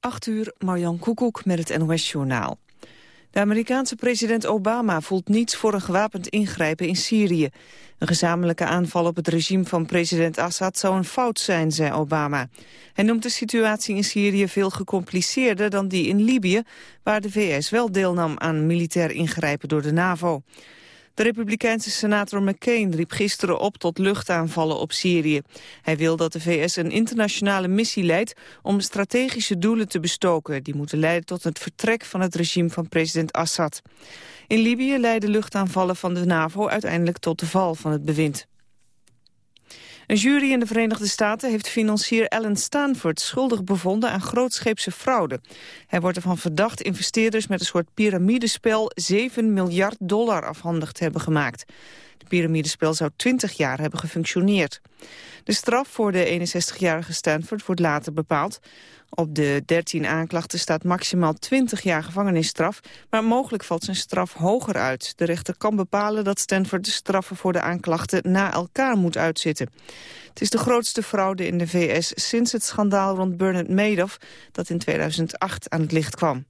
8 uur, Marjan Koekoek met het NOS-journaal. De Amerikaanse president Obama voelt niets voor een gewapend ingrijpen in Syrië. Een gezamenlijke aanval op het regime van president Assad zou een fout zijn, zei Obama. Hij noemt de situatie in Syrië veel gecompliceerder dan die in Libië, waar de VS wel deelnam aan militair ingrijpen door de NAVO. De republikeinse senator McCain riep gisteren op tot luchtaanvallen op Syrië. Hij wil dat de VS een internationale missie leidt om strategische doelen te bestoken. Die moeten leiden tot het vertrek van het regime van president Assad. In Libië leidden luchtaanvallen van de NAVO uiteindelijk tot de val van het bewind. Een jury in de Verenigde Staten heeft financier Alan Stanford schuldig bevonden aan grootscheepse fraude. Hij wordt ervan verdacht investeerders met een soort piramidespel 7 miljard dollar afhandig te hebben gemaakt. Piramidespel zou 20 jaar hebben gefunctioneerd. De straf voor de 61-jarige Stanford wordt later bepaald. Op de 13 aanklachten staat maximaal 20 jaar gevangenisstraf, maar mogelijk valt zijn straf hoger uit. De rechter kan bepalen dat Stanford de straffen voor de aanklachten na elkaar moet uitzitten. Het is de grootste fraude in de VS sinds het schandaal rond Bernard Madoff dat in 2008 aan het licht kwam.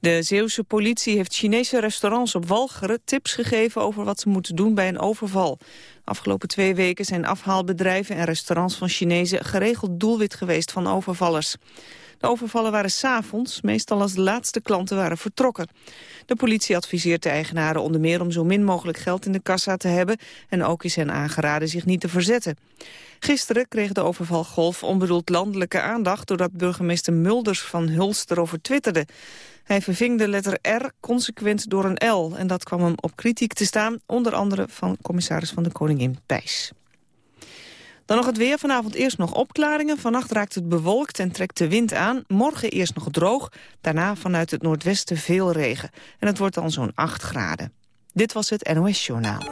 De Zeeuwse politie heeft Chinese restaurants op Walcheren tips gegeven over wat ze moeten doen bij een overval. Afgelopen twee weken zijn afhaalbedrijven en restaurants van Chinezen geregeld doelwit geweest van overvallers. De overvallen waren s'avonds, meestal als de laatste klanten waren vertrokken. De politie adviseert de eigenaren onder meer om zo min mogelijk geld in de kassa te hebben... en ook is hen aangeraden zich niet te verzetten. Gisteren kreeg de overvalgolf onbedoeld landelijke aandacht... doordat burgemeester Mulders van Hulst erover twitterde. Hij verving de letter R consequent door een L. En dat kwam hem op kritiek te staan, onder andere van commissaris van de Koningin Pijs. Dan nog het weer. Vanavond eerst nog opklaringen. Vannacht raakt het bewolkt en trekt de wind aan. Morgen eerst nog droog. Daarna vanuit het noordwesten veel regen. En het wordt dan zo'n 8 graden. Dit was het NOS Journaal.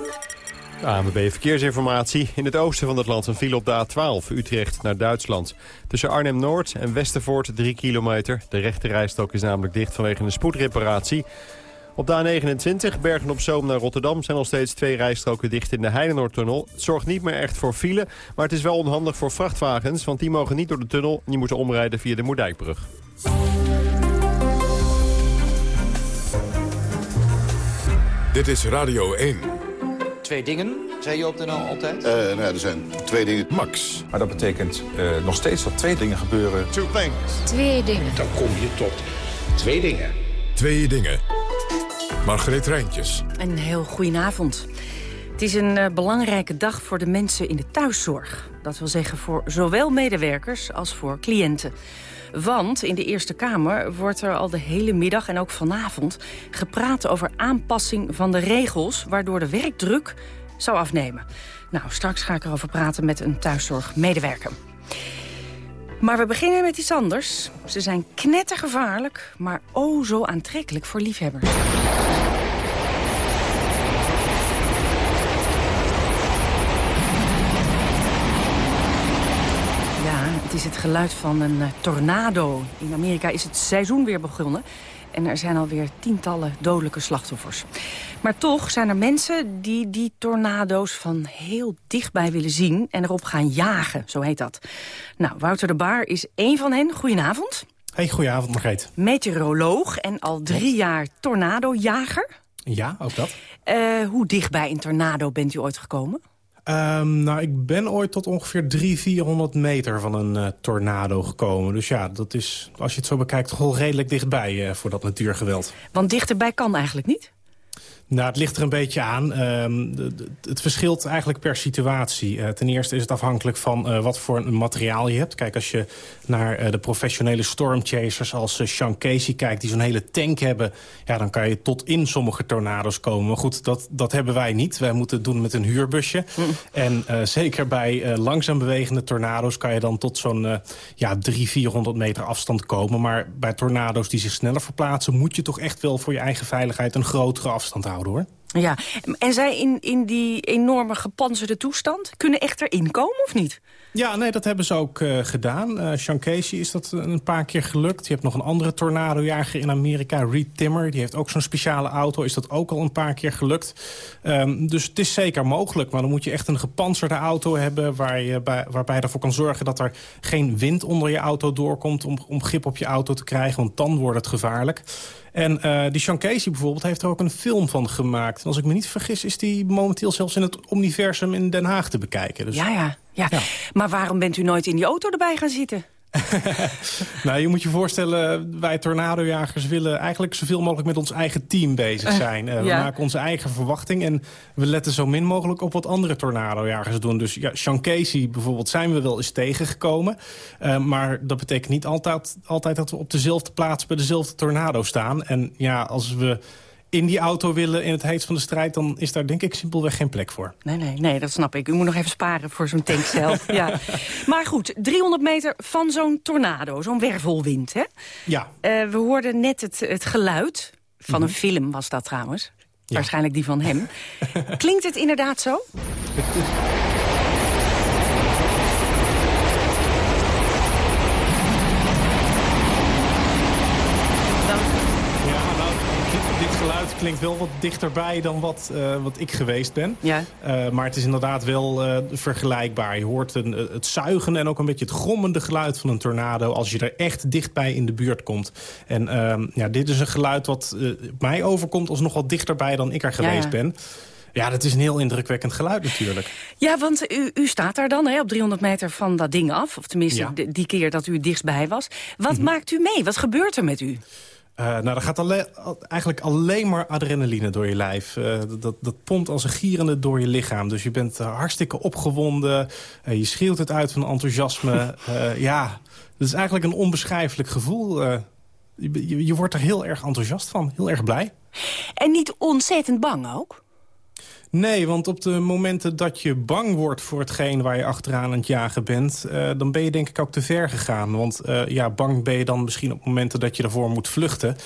ANWB Verkeersinformatie. In het oosten van het land een file op de A12, Utrecht naar Duitsland. Tussen Arnhem-Noord en Westervoort 3 kilometer. De rechte rijstok is namelijk dicht vanwege een spoedreparatie. Op de A29, Bergen-op-Zoom naar Rotterdam... zijn nog steeds twee rijstroken dicht in de Heinenoordtunnel. Het zorgt niet meer echt voor file, maar het is wel onhandig voor vrachtwagens... want die mogen niet door de tunnel en die moeten omrijden via de Moerdijkbrug. Dit is Radio 1. Twee dingen, zei je op de NL altijd? Uh, nou ja, er zijn twee dingen. Max. Maar dat betekent uh, nog steeds dat twee dingen gebeuren. Two things. Twee dingen. Dan kom je tot twee dingen. Twee dingen. Margreet Rijntjes. Een heel goedenavond. Het is een uh, belangrijke dag voor de mensen in de thuiszorg. Dat wil zeggen voor zowel medewerkers als voor cliënten. Want in de Eerste Kamer wordt er al de hele middag en ook vanavond... gepraat over aanpassing van de regels... waardoor de werkdruk zou afnemen. Nou, straks ga ik erover praten met een thuiszorgmedewerker. Maar we beginnen met iets anders. Ze zijn knettergevaarlijk, maar oh zo aantrekkelijk voor liefhebbers. Het is het geluid van een uh, tornado. In Amerika is het seizoen weer begonnen. En er zijn alweer tientallen dodelijke slachtoffers. Maar toch zijn er mensen die die tornado's van heel dichtbij willen zien... en erop gaan jagen, zo heet dat. Nou, Wouter de Baar is één van hen. Goedenavond. Hey, goedenavond, Margreet. Meteoroloog en al drie jaar tornadojager. Ja, ook dat. Uh, hoe dicht bij een tornado bent u ooit gekomen? Um, nou, ik ben ooit tot ongeveer 300, 400 meter van een uh, tornado gekomen. Dus ja, dat is, als je het zo bekijkt, toch redelijk dichtbij uh, voor dat natuurgeweld. Want dichterbij kan eigenlijk niet? Nou, het ligt er een beetje aan. Um, de, het verschilt eigenlijk per situatie. Uh, ten eerste is het afhankelijk van uh, wat voor een materiaal je hebt. Kijk, als je naar uh, de professionele stormchasers als Sean Casey kijkt... die zo'n hele tank hebben, ja, dan kan je tot in sommige tornado's komen. Maar goed, dat, dat hebben wij niet. Wij moeten het doen met een huurbusje. Mm. En zeker bij langzaam bewegende tornado's... kan je dan tot zo'n ja, 300, 400 meter afstand komen. Maar bij tornado's die zich sneller verplaatsen... moet je toch echt wel voor je eigen veiligheid een grotere afstand houden. Hoor. Ja, en zij in, in die enorme gepanzerde toestand... kunnen echt erin komen of niet? Ja, nee, dat hebben ze ook uh, gedaan. Uh, Sean Casey is dat een paar keer gelukt. Je hebt nog een andere tornadojager in Amerika, Reed Timmer. Die heeft ook zo'n speciale auto. Is dat ook al een paar keer gelukt. Um, dus het is zeker mogelijk. Maar dan moet je echt een gepantserde auto hebben... Waar je bij, waarbij je ervoor kan zorgen dat er geen wind onder je auto doorkomt... om, om grip op je auto te krijgen, want dan wordt het gevaarlijk. En uh, die Sean Casey bijvoorbeeld heeft er ook een film van gemaakt. En als ik me niet vergis is die momenteel zelfs in het Omniversum in Den Haag te bekijken. Dus... Ja, ja, ja, ja. Maar waarom bent u nooit in die auto erbij gaan zitten? nou, je moet je voorstellen, wij tornadojagers willen eigenlijk zoveel mogelijk met ons eigen team bezig zijn. Uh, we maken onze eigen verwachting en we letten zo min mogelijk op wat andere tornadojagers doen. Dus ja, Sean Casey bijvoorbeeld zijn we wel eens tegengekomen. Uh, maar dat betekent niet altijd, altijd dat we op dezelfde plaats bij dezelfde tornado staan. En ja, als we in die auto willen in het heetst van de strijd... dan is daar denk ik simpelweg geen plek voor. Nee, nee, nee, dat snap ik. U moet nog even sparen voor zo'n tankcel. ja. Maar goed, 300 meter van zo'n tornado, zo'n wervelwind, hè? Ja. Uh, we hoorden net het, het geluid van een mhm. film was dat trouwens. Waarschijnlijk die van hem. Klinkt het inderdaad zo? Klinkt wel wat dichterbij dan wat, uh, wat ik geweest ben. Ja. Uh, maar het is inderdaad wel uh, vergelijkbaar. Je hoort een, het zuigen en ook een beetje het grommende geluid van een tornado... als je er echt dichtbij in de buurt komt. En ehm, ja, dit is een geluid wat mij overkomt als nog wat dichterbij dan ik er geweest ja, ben. Ja, dat is een heel indrukwekkend geluid natuurlijk. Ja, want u, u staat daar dan hè, op 300 meter van dat ding af. Of tenminste, die keer dat u dichtstbij was. Wat mhm. maakt u mee? Wat gebeurt er met u? Uh, nou, er gaat alleen, eigenlijk alleen maar adrenaline door je lijf. Uh, dat, dat pompt als een gierende door je lichaam. Dus je bent uh, hartstikke opgewonden. je schreeuwt het uit van enthousiasme. ja, het is eigenlijk een onbeschrijfelijk gevoel. Je, je wordt er heel erg enthousiast van. Heel erg blij. En niet ontzettend bang ook? Nee, want op de momenten dat je bang wordt voor hetgeen waar je achteraan aan het jagen bent... Uh, dan ben je denk ik ook te ver gegaan. Want uh, ja, bang ben je dan misschien op momenten dat je ervoor moet vluchten.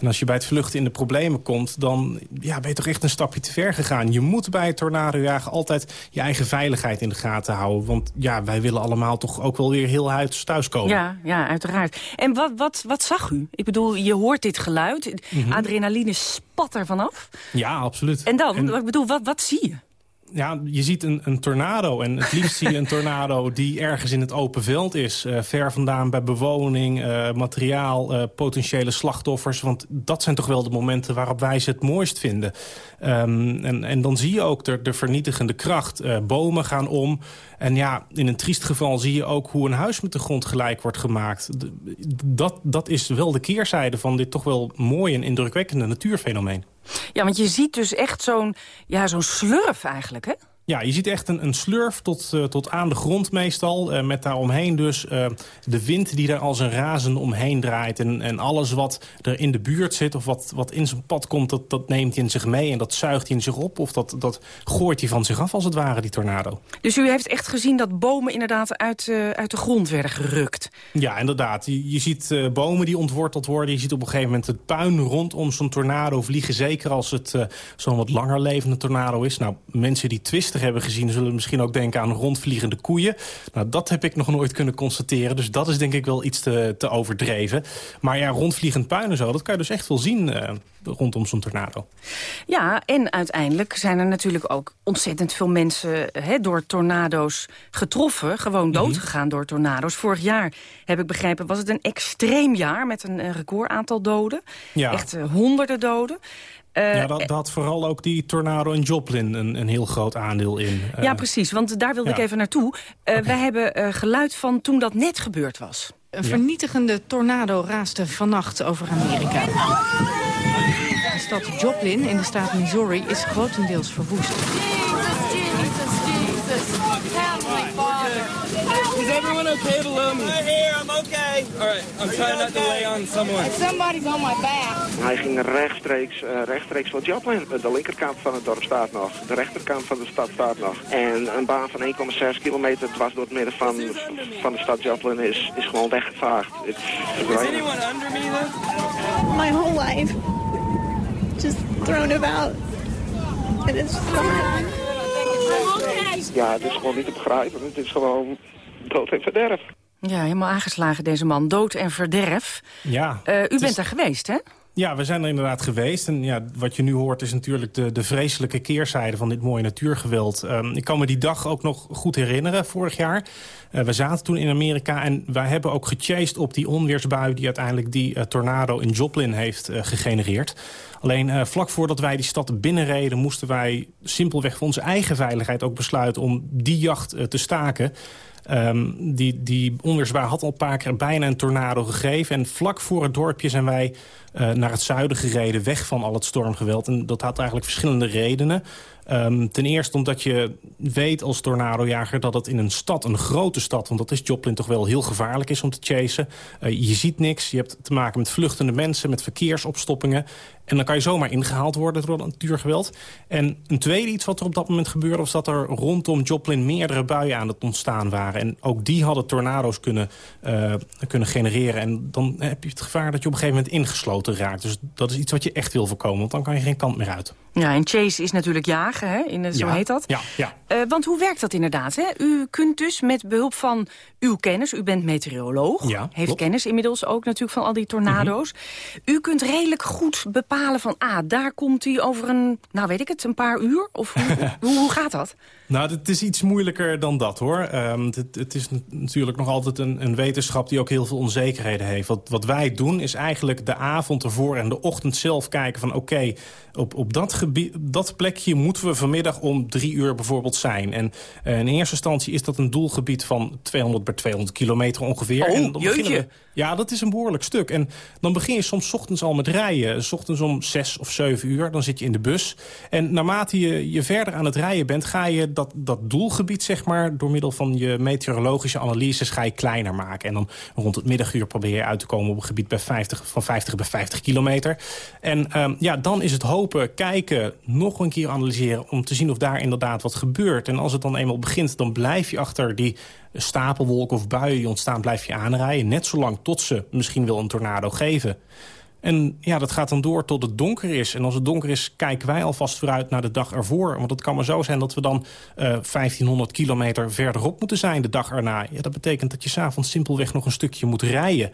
En als je bij het vluchten in de problemen komt... dan ja, ben je toch echt een stapje te ver gegaan. Je moet bij het tornadojagen altijd je eigen veiligheid in de gaten houden. Want ja, wij willen allemaal toch ook wel weer heel huids thuiskomen. Ja, ja uiteraard. En wat, wat, wat zag u? Ik bedoel, je hoort dit geluid. Mhm. Adrenaline spat er vanaf. Ja, absoluut. En dan, ik bedoel, wat, wat zie je? Ja, je ziet een, een tornado. En het liefst zie je een tornado die ergens in het open veld is. Uh, ver vandaan bij bewoning, uh, materiaal, uh, potentiële slachtoffers. Want dat zijn toch wel de momenten waarop wij ze het mooist vinden. Um, en, en dan zie je ook de, de vernietigende kracht. bomen gaan om. En ja, in een triest geval zie je ook hoe een huis met de grond gelijk wordt gemaakt. Dat, dat is wel de keerzijde van dit toch wel mooie en indrukwekkende natuurfenomeen. Ja, want je ziet dus echt zo'n ja, zo'n slurf eigenlijk, hè? Ja, je ziet echt een, een slurf tot, uh, tot aan de grond meestal. Uh, met daaromheen dus uh, de wind die daar als een razen omheen draait. En, en alles wat er in de buurt zit of wat, wat in zijn pad komt... Dat, dat neemt hij in zich mee en dat zuigt hij in zich op. Of dat, dat gooit hij van zich af als het ware, die tornado. Dus u heeft echt gezien dat bomen inderdaad uit, uit de grond werden gerukt? Ja, inderdaad. Je, je ziet bomen die ontworteld worden. Je ziet op een gegeven moment het puin rondom zo'n tornado vliegen. Zeker als het zo'n wat langer levende tornado is. Nou, mensen die twisten hebben gezien... zullen misschien ook denken aan rondvliegende koeien. Nou, dat heb ik nog nooit kunnen constateren. Dus dat is denk ik wel iets te, te overdreven. Maar ja, rondvliegend puin en zo, dat kan je dus echt wel zien... Uh, rondom zo'n tornado. Ja, en uiteindelijk zijn er natuurlijk ook ontzettend veel mensen... Door tornado's getroffen, gewoon mhm. doodgegaan door tornado's. Vorig jaar, heb ik begrepen, was het een extreem jaar... met een, record aantal doden. Ja. Echt uh, honderden doden. Uh, ja, dat, had vooral ook die tornado in Joplin een, een heel groot aandeel in. Uh, ja, precies, want daar wilde ik even naartoe. Uh, okay. Wij hebben geluid van toen dat net gebeurd was. Een vernietigende tornado raasde vannacht over Amerika. De stad Joplin in de staat Missouri is grotendeels verwoest. Is everyone okay below me? I'm here, I'm okay. All right, I'm trying not to lay on someone. Somebody's on my back. Hij ging rechtstreeks, uh, rechtstreeks voor Joplin. De linkerkant van het dorp staat nog. De rechterkant van de stad staat nog. En een baan van 1,6 kilometer dwars door het midden van, van de stad Joplin is, is gewoon weggevaagd. Is anyone under me though? My whole life. Just thrown about. And it's fine. Ja, het is gewoon niet te begrijpen. Het is gewoon dood en verderf. Ja, helemaal aangeslagen deze man. Dood en verderf. Ja, Uh, u bent is- er geweest, hè? Ja, we zijn er inderdaad geweest. En ja, wat je nu hoort is natuurlijk de, de vreselijke keerzijde van dit mooie natuurgeweld. Ehm, ik kan me die dag ook nog goed herinneren, vorig jaar. Eh, we zaten toen in Amerika en wij hebben ook gechased op die onweersbui... die uiteindelijk die eh, tornado in Joplin heeft eh, gegenereerd. Alleen eh, vlak voordat wij die stad binnenreden... moesten wij simpelweg voor onze eigen veiligheid ook besluiten... om die jacht eh, te staken... Ehm, die, die onweersbui had al een paar keer bijna een tornado gegeven. En vlak voor het dorpje zijn wij eh, naar het zuiden gereden... weg van al het stormgeweld. En dat had eigenlijk verschillende redenen. Ehm, ten eerste omdat je weet als tornadojager dat het in een stad, een grote stad... want dat is Joplin toch wel heel gevaarlijk is om te chasen. Eh, je ziet niks, je hebt te maken met vluchtende mensen... met verkeersopstoppingen. En dan kan je zomaar ingehaald worden door natuurgeweld. En een tweede iets wat er op dat moment gebeurde... was dat er rondom Joplin meerdere buien aan het ontstaan waren. En ook die hadden tornado's kunnen, eh, kunnen genereren. En dan heb je het gevaar dat je op een gegeven moment ingesloten raakt. Dus dat is iets wat je echt wil voorkomen, want dan kan je geen kant meer uit. Ja, en chase is natuurlijk jagen, hè? In, zo Ja, heet dat. Ja, ja. Eh, want hoe werkt dat inderdaad? Hè? U kunt dus met behulp van uw kennis, u bent meteoroloog... Ja, heeft klopt. kennis inmiddels ook natuurlijk van al die tornado's. U kunt redelijk goed bepalen van... ah, daar komt hij over een, nou weet ik het, een paar uur? Of hoe, hoe, hoe gaat dat? Nou, het is iets moeilijker dan dat, hoor. Ehm, het, het is natuurlijk nog altijd een, een wetenschap die ook heel veel onzekerheden heeft. Wat, wat wij doen is eigenlijk de avond ervoor en de ochtend zelf kijken van... oké, op, op dat, gebied, dat plekje moeten we vanmiddag om drie uur bijvoorbeeld zijn. En eh, in eerste instantie is dat een doelgebied van 200 bij 200 kilometer ongeveer. Oh, en dan we- ja, dat is een behoorlijk stuk. En dan begin je soms 's ochtends al met rijden. 's ochtends om zes of zeven uur, dan zit je in de bus. En naarmate je, je verder aan het rijden bent... ga je dat, dat doelgebied, zeg maar, door middel van je meteorologische analyses... ga je kleiner maken. En dan rond het middaguur probeer je uit te komen... op een gebied bij 50, van 50 bij 50 kilometer. En ehm, ja, dan is het hopen, kijken, nog een keer analyseren... om te zien of daar inderdaad wat gebeurt. En als het dan eenmaal begint, dan blijf je achter die stapelwolken of buien die ontstaan, blijf je aanrijden. Net zolang tot ze misschien wel een tornado geven. En ja, dat gaat dan door tot het donker is. En als het donker is, kijken wij alvast vooruit naar de dag ervoor. Want het kan maar zo zijn dat we dan eh 1500 kilometer verderop moeten zijn de dag erna. Ja, dat betekent dat je s'avonds simpelweg nog een stukje moet rijden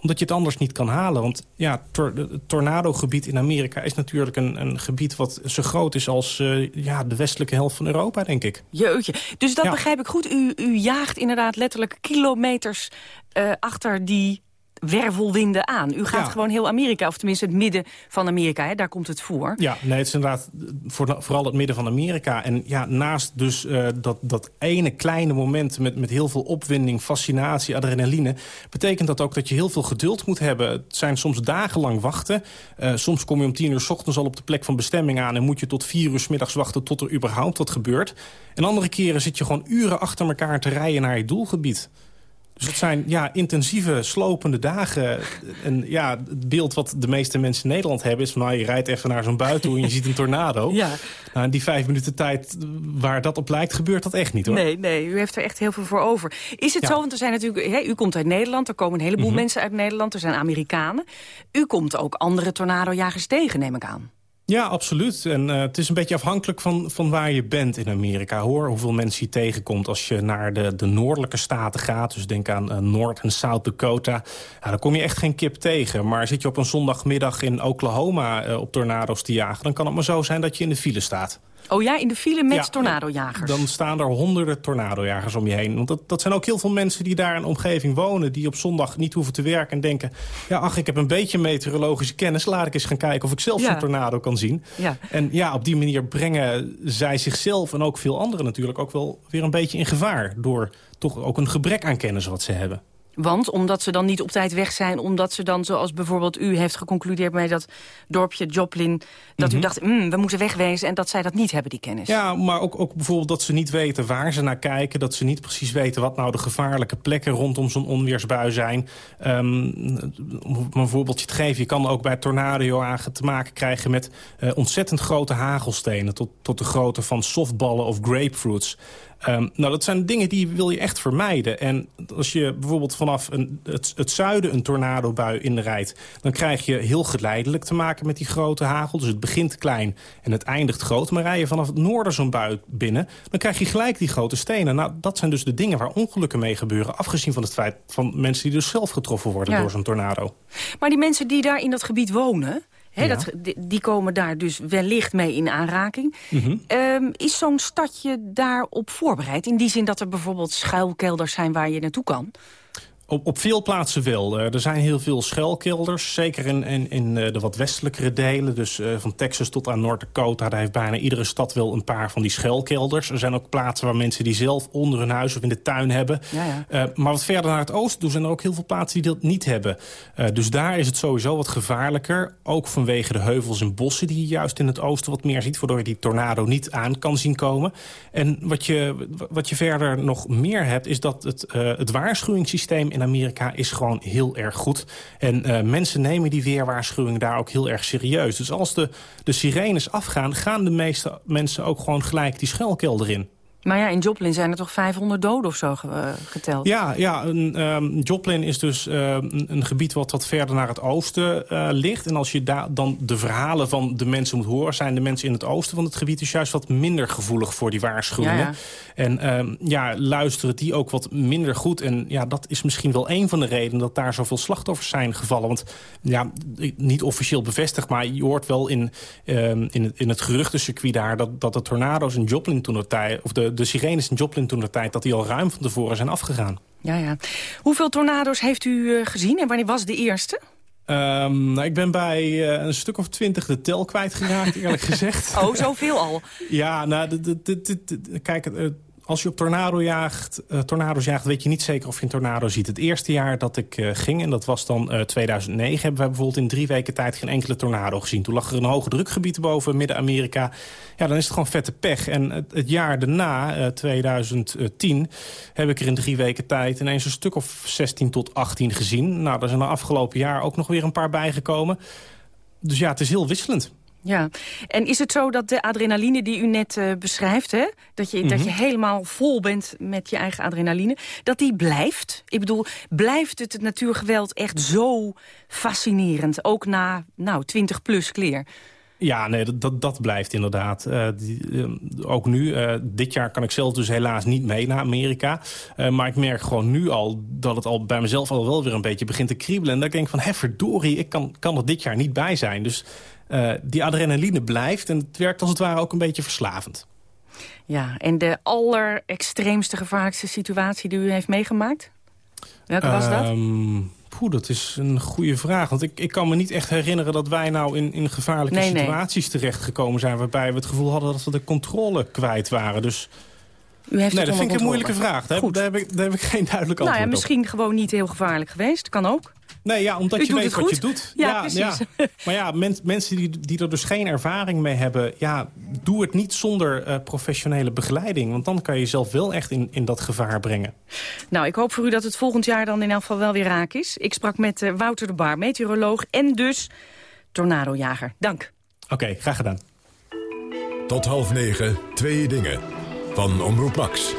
omdat je het anders niet kan halen. Want ja, tor het tornadogebied in Amerika is natuurlijk een, een gebied... wat zo groot is als eh, ja, de westelijke helft van Europa, denk ik. Jeutje. Dus dat Ja. begrijp ik goed. U, u jaagt inderdaad letterlijk kilometers eh, achter die wervelwinden aan. U gaat Ja. gewoon heel Amerika, of tenminste het midden van Amerika, hè, daar komt het voor. Ja, nee, het is inderdaad voor, vooral het midden van Amerika. En ja, naast dus eh, dat, dat ene kleine moment met, met heel veel opwinding, fascinatie, adrenaline... betekent dat ook dat je heel veel geduld moet hebben. Het zijn soms dagenlang wachten. Eh, soms kom je om tien uur 's ochtends al op de plek van bestemming aan... en moet je tot vier uur 's middags wachten tot er überhaupt wat gebeurt. En andere keren zit je gewoon uren achter elkaar te rijden naar je doelgebied. Dus het zijn ja, intensieve, slopende dagen. En ja, het beeld wat de meeste mensen in Nederland hebben... is van nou, je rijdt even naar zo'n bui toe en je ziet een tornado. Ja. Nou, in die vijf minuten tijd waar dat op lijkt, gebeurt dat echt niet hoor. Nee, nee, u heeft er echt heel veel voor over. Is het Ja. zo, want er zijn natuurlijk, hè, u komt uit Nederland, er komen een heleboel Mhm. mensen uit Nederland, er zijn Amerikanen. U komt ook andere tornadojagers tegen, neem ik aan. Ja, absoluut. En eh, het is een beetje afhankelijk van, van waar je bent in Amerika. Hoor hoeveel mensen je tegenkomt als je naar de, de noordelijke staten gaat. Dus denk aan eh, Noord- en South Dakota. Ja, dan kom je echt geen kip tegen. Maar zit je op een zondagmiddag in Oklahoma eh, op tornado's te jagen... dan kan het maar zo zijn dat je in de file staat. Oh ja, in de file met Ja, tornadojagers. Dan staan er honderden tornadojagers om je heen. Want dat, dat zijn ook heel veel mensen die daar in de omgeving wonen... die op zondag niet hoeven te werken en denken... ja, ach, ik heb een beetje meteorologische kennis. Laat ik eens gaan kijken of ik zelf Ja. zo'n tornado kan zien. Ja. En ja, op die manier brengen zij zichzelf en ook veel anderen natuurlijk... ook wel weer een beetje in gevaar... door toch ook een gebrek aan kennis wat ze hebben. Want omdat ze dan niet op tijd weg zijn... omdat ze dan, zoals bijvoorbeeld u heeft geconcludeerd... bij dat dorpje Joplin, dat u dacht, "Hmm, we moeten wegwezen... en dat zij dat niet hebben, die kennis. Mhm. Ja, maar ook, ook bijvoorbeeld dat ze niet weten waar ze naar kijken. Dat ze niet precies weten wat nou de gevaarlijke plekken rondom zo'n onweersbui zijn. Ehm, om een voorbeeldje te geven. Je kan ook bij tornadojagen te maken krijgen met eh, ontzettend grote hagelstenen. Tot, tot de grootte van softballen of grapefruits. Um, nou, dat zijn dingen die wil je echt vermijden. En als je bijvoorbeeld vanaf een, het, het zuiden een tornadobui inrijdt... dan krijg je heel geleidelijk te maken met die grote hagel. Dus het begint klein en het eindigt groot. Maar rij je vanaf het noorden zo'n bui binnen... dan krijg je gelijk die grote stenen. Nou, dat zijn dus de dingen waar ongelukken mee gebeuren... afgezien van het feit van mensen die dus zelf getroffen worden door zo'n tornado. Maar die mensen die daar in dat gebied wonen... dat, die, komen daar dus wellicht mee in aanraking. Mhm. Ehm, is zo'n stadje daarop voorbereid? In die zin dat er bijvoorbeeld schuilkelders zijn waar je naartoe kan? Op, op veel plaatsen wel. er zijn heel veel schuilkelders. Zeker in, in, in eh, de wat westelijkere delen. Dus eh, van Texas tot aan Noord-Dakota. Daar heeft bijna iedere stad wel een paar van die schuilkelders. Er zijn ook plaatsen waar mensen die zelf onder hun huis of in de tuin hebben. Ja, ja. Eh, maar wat verder naar het oosten doen zijn er ook heel veel plaatsen die dat niet hebben. dus daar is het sowieso wat gevaarlijker. Ook vanwege de heuvels en bossen die je juist in het oosten wat meer ziet. Waardoor je die tornado niet aan kan zien komen. En wat je, wat je verder nog meer hebt is dat het, het waarschuwingssysteem in Amerika is gewoon heel erg goed. En uh, mensen nemen die weerwaarschuwing daar ook heel erg serieus. Dus als de, de sirenes afgaan, gaan de meeste mensen ook gewoon gelijk die schuilkelder in. Maar ja, in Joplin zijn er toch 500 doden of zo eh, geteld? Ja, ja een, um, Joplin is dus uh, een gebied wat wat verder naar het oosten uh, ligt. En als je daar dan de verhalen van de mensen moet horen... zijn de mensen in het oosten van het gebied dus juist wat minder gevoelig voor die waarschuwingen. Ja, ja. En um, ja, luisteren die ook wat minder goed. En ja, dat is misschien wel een van de redenen dat daar zoveel slachtoffers zijn gevallen. Want ja, niet officieel bevestigd, maar je hoort wel in, um, in, het, in het geruchtencircuit daar... dat, dat de tornado's in Joplin toen de tijd... of de de, sirenes in Joplin toen de tijd... dat die al ruim van tevoren zijn afgegaan. Ja, ja. Hoeveel tornado's heeft u uh, gezien en wanneer was de eerste? Um, nou, ik ben bij uh, een stuk of twintig de tel kwijtgeraakt, eerlijk gezegd. Oh, zoveel al? ja, nou, kijk, het als je op tornado jaagt, uh, tornado's jaagt, weet je niet zeker of je een tornado ziet. Het eerste jaar dat ik uh, ging, en dat was dan uh, 2009... hebben wij bijvoorbeeld in drie weken tijd geen enkele tornado gezien. Toen lag er een hoge drukgebied boven Midden-Amerika. Ja, dan is het gewoon vette pech. En het, het jaar daarna, 2010, heb ik er in drie weken tijd... ineens een stuk of 16 tot 18 gezien. Nou, daar zijn er afgelopen jaar ook nog weer een paar bijgekomen. Dus ja, het is heel wisselend. Ja, en is het zo dat de adrenaline die u net uh, beschrijft... Hè, dat, je, dat je mhm. helemaal vol bent met je eigen adrenaline... dat die blijft? Ik bedoel, blijft het, het natuurgeweld echt zo fascinerend? Ook na, nou, 20 plus kleer. Ja, nee, dat, dat, dat blijft inderdaad. Uh, die, uh, ook nu, uh, dit jaar kan ik zelf dus helaas niet mee naar Amerika. maar ik merk gewoon nu al dat het al bij mezelf al wel weer een beetje begint te kriebelen. En dat ik denk van, hé verdorie, ik kan, kan er dit jaar niet bij zijn. Dus uh, die adrenaline blijft en het werkt als het ware ook een beetje verslavend. Ja, en de allerextreemste gevaarlijkste situatie die u heeft meegemaakt? Welke was dat? Um, poeh, dat is een goede vraag. Want ik, ik kan me niet echt herinneren dat wij nou in, in gevaarlijke nee, situaties nee. terechtgekomen zijn... waarbij we het gevoel hadden dat we de controle kwijt waren. Dus u heeft nee, dat vind ik een moeilijke vraag. Daar heb, daar, heb ik, daar heb ik geen duidelijk antwoord nou ja, Misschien gewoon niet heel gevaarlijk geweest. Kan ook. Nee, ja, omdat je weet wat je doet. Ja, precies. Ja. Maar ja, mensen die, die er dus geen ervaring mee hebben... ja, doe het niet zonder uh, professionele begeleiding. Want dan kan je jezelf wel echt in, in dat gevaar brengen. Nou, ik hoop voor u dat het volgend jaar dan in elk geval wel weer raak is. Ik sprak met uh, Wouter de Bar, meteoroloog en dus tornadojager. Dank. Oké, okay, graag gedaan. Tot half negen, twee dingen. Van Omroep Max.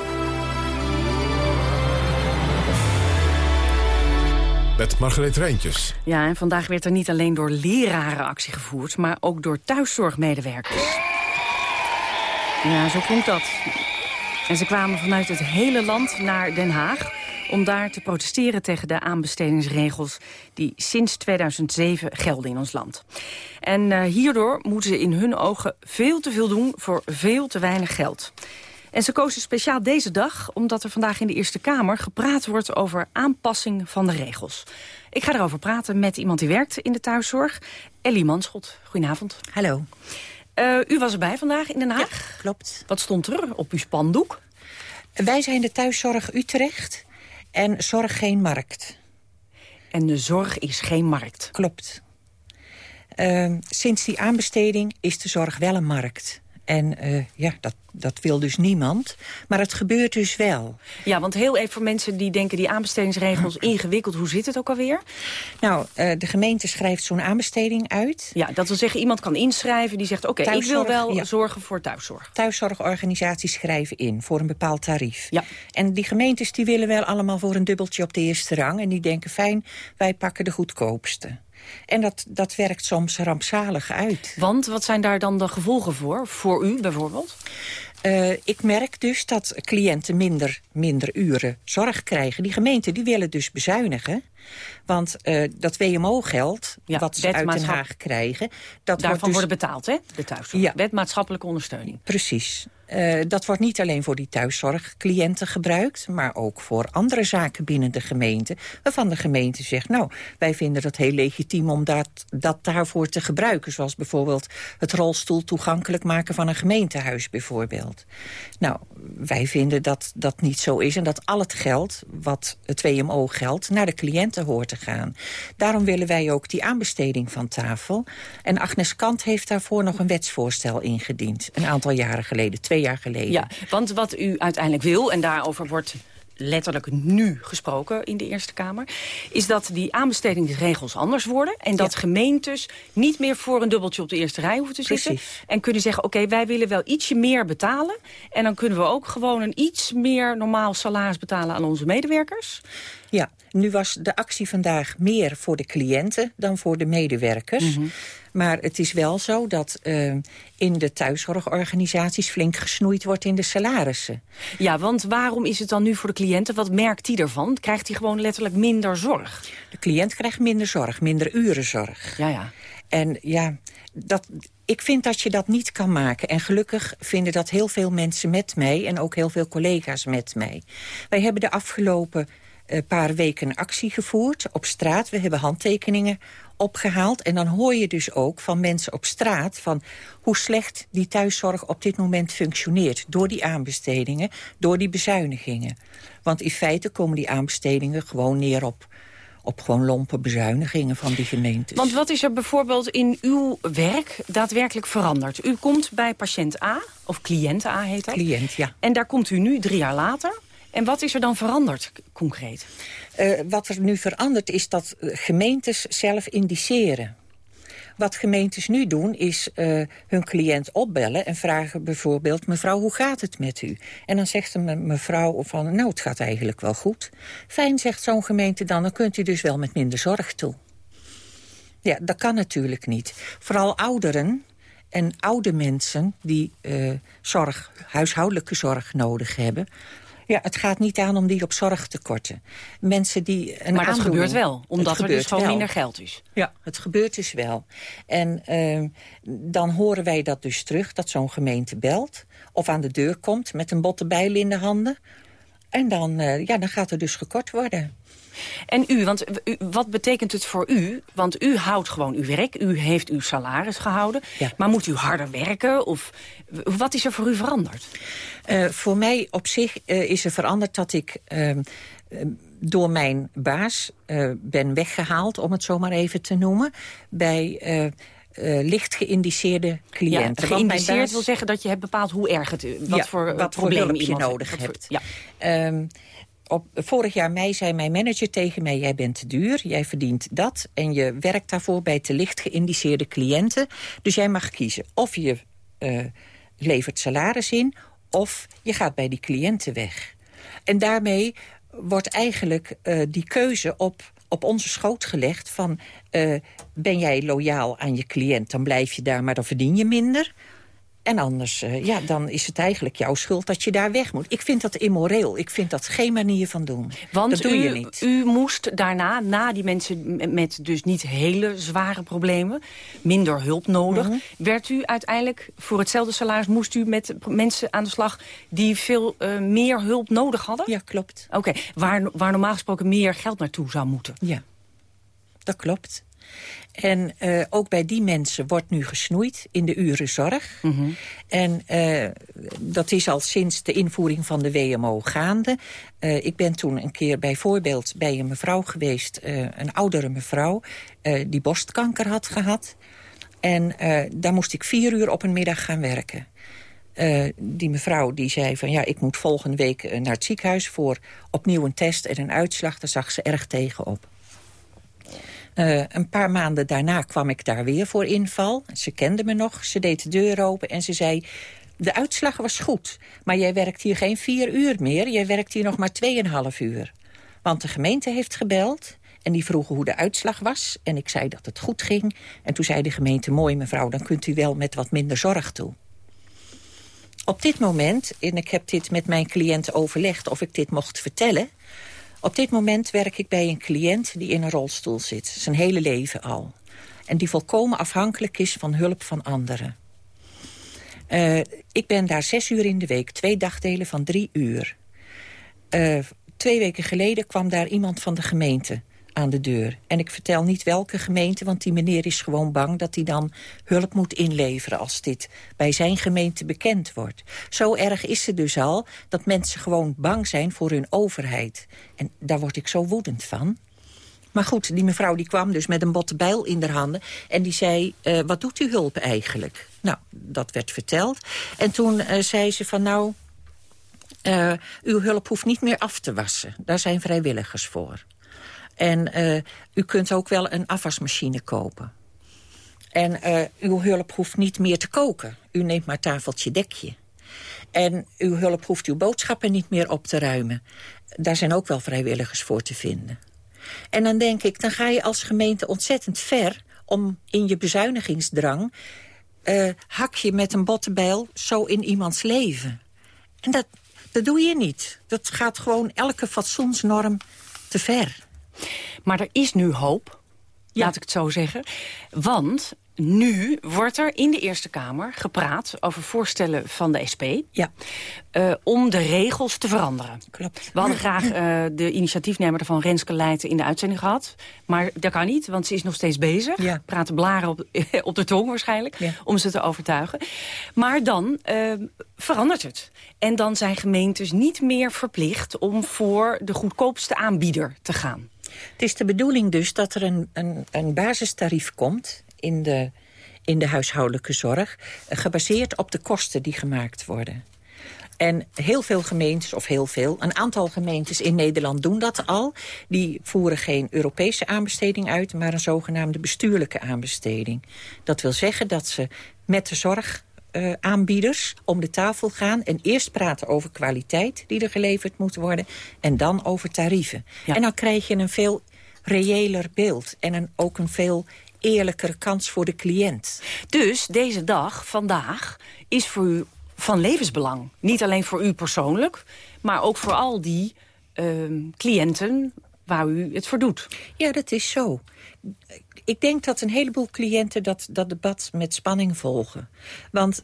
Met Margreet Rijntjes. Ja, en vandaag werd er niet alleen door leraren actie gevoerd... maar ook door thuiszorgmedewerkers. Ja, zo klonk dat. En ze kwamen vanuit het hele land naar Den Haag om daar te protesteren tegen de aanbestedingsregels die sinds 2007 gelden in ons land. En uh, hierdoor moeten ze in hun ogen veel te veel doen voor veel te weinig geld. En ze kozen speciaal deze dag omdat er vandaag in de Eerste Kamer gepraat wordt over aanpassing van de regels. Ik ga erover praten met iemand die werkt in de thuiszorg. Ellie Manschot, goedenavond. Hallo. Uh, u was erbij vandaag in Den Haag? Ja, klopt. Wat stond er op uw spandoek? Wij zijn de thuiszorg Utrecht en zorg geen markt. En de zorg is geen markt? Klopt. Uh, sinds die aanbesteding is de zorg wel een markt. En uh, ja, dat, dat wil dus niemand. Maar het gebeurt dus wel. Ja, want heel even voor mensen die denken die aanbestedingsregels ingewikkeld. Hoe zit het ook alweer? Nou, uh, de gemeente schrijft zo'n aanbesteding uit. Ja, dat wil zeggen iemand kan inschrijven die zegt... oké, okay, ik wil wel ja. zorgen voor thuiszorg. Thuiszorgorganisaties schrijven in voor een bepaald tarief. Ja. En die gemeentes die willen wel allemaal voor een dubbeltje op de eerste rang. En die denken, fijn, wij pakken de goedkoopste. En dat, dat werkt soms rampzalig uit. Want wat zijn daar dan de gevolgen voor? Voor u bijvoorbeeld? Uh, ik merk dus dat cliënten minder, minder uren zorg krijgen. Die gemeenten die willen dus bezuinigen. Want uh, dat WMO-geld, ja, wat ze uit Den Haag krijgen... Dat Daarvan wordt dus... worden betaald, hè? De thuiszorg. Ja. Wet maatschappelijke ondersteuning. Precies. Uh, dat wordt niet alleen voor die thuiszorgcliënten gebruikt... maar ook voor andere zaken binnen de gemeente... waarvan de gemeente zegt, nou, wij vinden het heel legitiem... om dat, dat daarvoor te gebruiken. Zoals bijvoorbeeld het rolstoel toegankelijk maken van een gemeentehuis bijvoorbeeld. Nou, wij vinden dat dat niet zo is... en dat al het geld, wat het WMO geldt, naar de cliënten hoort te gaan. Daarom willen wij ook die aanbesteding van tafel. En Agnes Kant heeft daarvoor nog een wetsvoorstel ingediend. Een aantal jaren geleden, twee jaar geleden. Ja, want wat u uiteindelijk wil, en daarover wordt letterlijk nu gesproken in de Eerste Kamer... is dat die aanbestedingsregels anders worden... en dat gemeentes niet meer voor een dubbeltje op de eerste rij hoeven te zitten... En kunnen zeggen, oké, wij willen wel ietsje meer betalen... en dan kunnen we ook gewoon een iets meer normaal salaris betalen aan onze medewerkers... Ja, nu was de actie vandaag meer voor de cliënten dan voor de medewerkers. Mhm. Mm -hmm. Maar het is wel zo dat uh, in de thuiszorgorganisaties flink gesnoeid wordt in de salarissen. Ja, want waarom is het dan nu voor de cliënten? Wat merkt die ervan? Krijgt hij gewoon letterlijk minder zorg? De cliënt krijgt minder zorg, minder uren zorg. Ja, ja. En ja, dat, ik vind dat je dat niet kan maken. En gelukkig vinden dat heel veel mensen met mij... en ook heel veel collega's met mij. Wij hebben de afgelopen een paar weken actie gevoerd op straat. We hebben handtekeningen opgehaald. En dan hoor je dus ook van mensen op straat... van hoe slecht die thuiszorg op dit moment functioneert. Door die aanbestedingen, door die bezuinigingen. Want in feite komen die aanbestedingen gewoon neer op op gewoon lompe bezuinigingen van die gemeentes. Want wat is er bijvoorbeeld in uw werk daadwerkelijk veranderd? U komt bij patiënt A, of cliënt A heet dat? Cliënt, ja. En daar komt u nu drie jaar later... En wat is er dan veranderd, concreet? Uh, wat er nu verandert is dat gemeentes zelf indiceren. Wat gemeentes nu doen is uh, hun cliënt opbellen en vragen bijvoorbeeld... mevrouw, hoe gaat het met u? En dan zegt een mevrouw van, nou, het gaat eigenlijk wel goed. Fijn, zegt zo'n gemeente dan, dan kunt u dus wel met minder zorg toe. Ja, dat kan natuurlijk niet. Vooral ouderen en oude mensen die zorg, huishoudelijke zorg nodig hebben... Ja, het gaat niet aan om die op zorg te korten. Mensen die een maar dat gebeurt wel, omdat er dus gewoon wel. minder geld is. Ja, het gebeurt dus wel. En uh, dan horen wij dat dus terug, dat zo'n gemeente belt... of aan de deur komt met een botte bijl in de handen. En dan, uh, ja, dan gaat er dus gekort worden. En u, want u, wat betekent het voor u? Want u houdt gewoon uw werk, u heeft uw salaris gehouden. Ja. Maar moet u harder werken? Of wat is er voor u veranderd? Uh, voor mij op zich uh, is er veranderd dat ik uh, door mijn baas ben weggehaald... om het zo maar even te noemen, bij... Uh, licht geïndiceerde cliënten. Ja, geïndiceerd baas... wil zeggen dat je hebt bepaald hoe erg het wat ja, voor wat probleem je nodig voor, hebt. Ja. Um, vorig jaar mei zei mijn manager tegen mij... jij bent te duur, jij verdient dat... en je werkt daarvoor bij te licht geïndiceerde cliënten. Dus jij mag kiezen of je uh, levert salaris in... of je gaat bij die cliënten weg. En daarmee wordt eigenlijk uh, die keuze op, op onze schoot gelegd... van uh, ben jij loyaal aan je cliënt, dan blijf je daar... maar dan verdien je minder... En anders, uh, ja, dan is het eigenlijk jouw schuld dat je daar weg moet. Ik vind dat immoreel. Ik vind dat geen manier van doen. Want dat doe u, je niet. u moest daarna, na die mensen met dus niet hele zware problemen... minder hulp nodig, mm -hmm. werd u uiteindelijk voor hetzelfde salaris... moest u met mensen aan de slag die veel uh, meer hulp nodig hadden? Ja, klopt. Oké, okay. waar, waar normaal gesproken meer geld naartoe zou moeten? Ja, dat klopt. En uh, ook bij die mensen wordt nu gesnoeid in de uren zorg. Mm -hmm. En uh, dat is al sinds de invoering van de WMO gaande. Uh, ik ben toen een keer bijvoorbeeld bij een mevrouw geweest, een oudere mevrouw... die borstkanker had gehad. En daar moest ik vier uur op een middag gaan werken. Uh, die mevrouw die zei van ja, ik moet volgende week naar het ziekenhuis... voor opnieuw een test en een uitslag. Daar zag ze erg tegenop. Uh, een paar maanden daarna kwam ik daar weer voor inval. Ze kende me nog, ze deed de deur open en ze zei... de uitslag was goed, maar jij werkt hier geen vier uur meer. Jij werkt hier nog maar tweeënhalf uur. Want de gemeente heeft gebeld en die vroegen hoe de uitslag was. En ik zei dat het goed ging. En toen zei de gemeente, mooi mevrouw, dan kunt u wel met wat minder zorg toe. Op dit moment, en ik heb dit met mijn cliënten overlegd of ik dit mocht vertellen... op dit moment werk ik bij een cliënt die in een rolstoel zit. Zijn hele leven al. En die volkomen afhankelijk is van hulp van anderen. Uh, ik ben daar zes uur in de week, twee dagdelen van drie uur. Uh, twee weken geleden kwam daar iemand van de gemeente aan de deur. En ik vertel niet welke gemeente, want die meneer is gewoon bang... dat hij dan hulp moet inleveren als dit bij zijn gemeente bekend wordt. Zo erg is het dus al dat mensen gewoon bang zijn voor hun overheid. En daar word ik zo woedend van. Maar goed, die mevrouw die kwam dus met een botte bijl in haar handen... en die zei, uh, wat doet uw hulp eigenlijk? Nou, dat werd verteld. En toen uh, zei ze van, nou... Uh, uw hulp hoeft niet meer af te wassen. Daar zijn vrijwilligers voor. En uh, u kunt ook wel een afwasmachine kopen. En uh, uw hulp hoeft niet meer te koken. U neemt maar tafeltje dekje. En uw hulp hoeft uw boodschappen niet meer op te ruimen. Daar zijn ook wel vrijwilligers voor te vinden. En dan denk ik, dan ga je als gemeente ontzettend ver... om in je bezuinigingsdrang... Uh, hak je met een bottenbijl zo in iemands leven. En dat, dat doe je niet. Dat gaat gewoon elke fatsoensnorm te ver. Maar er is nu hoop, ja. laat ik het zo zeggen. Want nu wordt er in de Eerste Kamer gepraat over voorstellen van de SP... Ja. Uh, om de regels te veranderen. Klopt. We hadden graag uh, de initiatiefnemer van Renske Leijten in de uitzending gehad. Maar dat kan niet, want ze is nog steeds bezig. Ja. Praten blaren op, op de tong waarschijnlijk, ja. om ze te overtuigen. Maar dan uh, verandert het. En dan zijn gemeentes niet meer verplicht om voor de goedkoopste aanbieder te gaan. Het is de bedoeling dus dat er een, een, een basistarief komt in de, in de huishoudelijke zorg... gebaseerd op de kosten die gemaakt worden. En heel veel gemeentes, of heel veel, een aantal gemeentes in Nederland doen dat al. Die voeren geen Europese aanbesteding uit, maar een zogenaamde bestuurlijke aanbesteding. Dat wil zeggen dat ze met de zorg uh, aanbieders om de tafel gaan... en eerst praten over kwaliteit die er geleverd moet worden... en dan over tarieven. Ja. En dan krijg je een veel reëler beeld en een, ook een veel eerlijkere kans voor de cliënt. Dus deze dag, vandaag, is voor u van levensbelang. Niet alleen voor u persoonlijk, maar ook voor al die uh, cliënten waar u het voor doet. Ja, dat is zo. Ik denk dat een heleboel cliënten dat, dat debat met spanning volgen. Want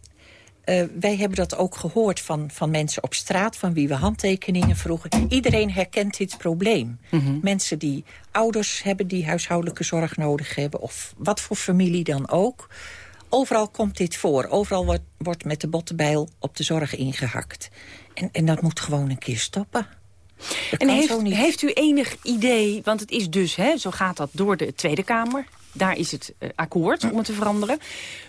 uh, wij hebben dat ook gehoord van, van mensen op straat... van wie we handtekeningen vroegen. Iedereen herkent dit probleem. Mm -hmm. Mensen die ouders hebben die huishoudelijke zorg nodig hebben... of wat voor familie dan ook. Overal komt dit voor. Overal wordt, wordt met de bottenbijl op de zorg ingehakt. En, en dat moet gewoon een keer stoppen. Dat en heeft, heeft u enig idee, want het is dus, hè, zo gaat dat door de Tweede Kamer... Daar is het uh, akkoord om het te veranderen.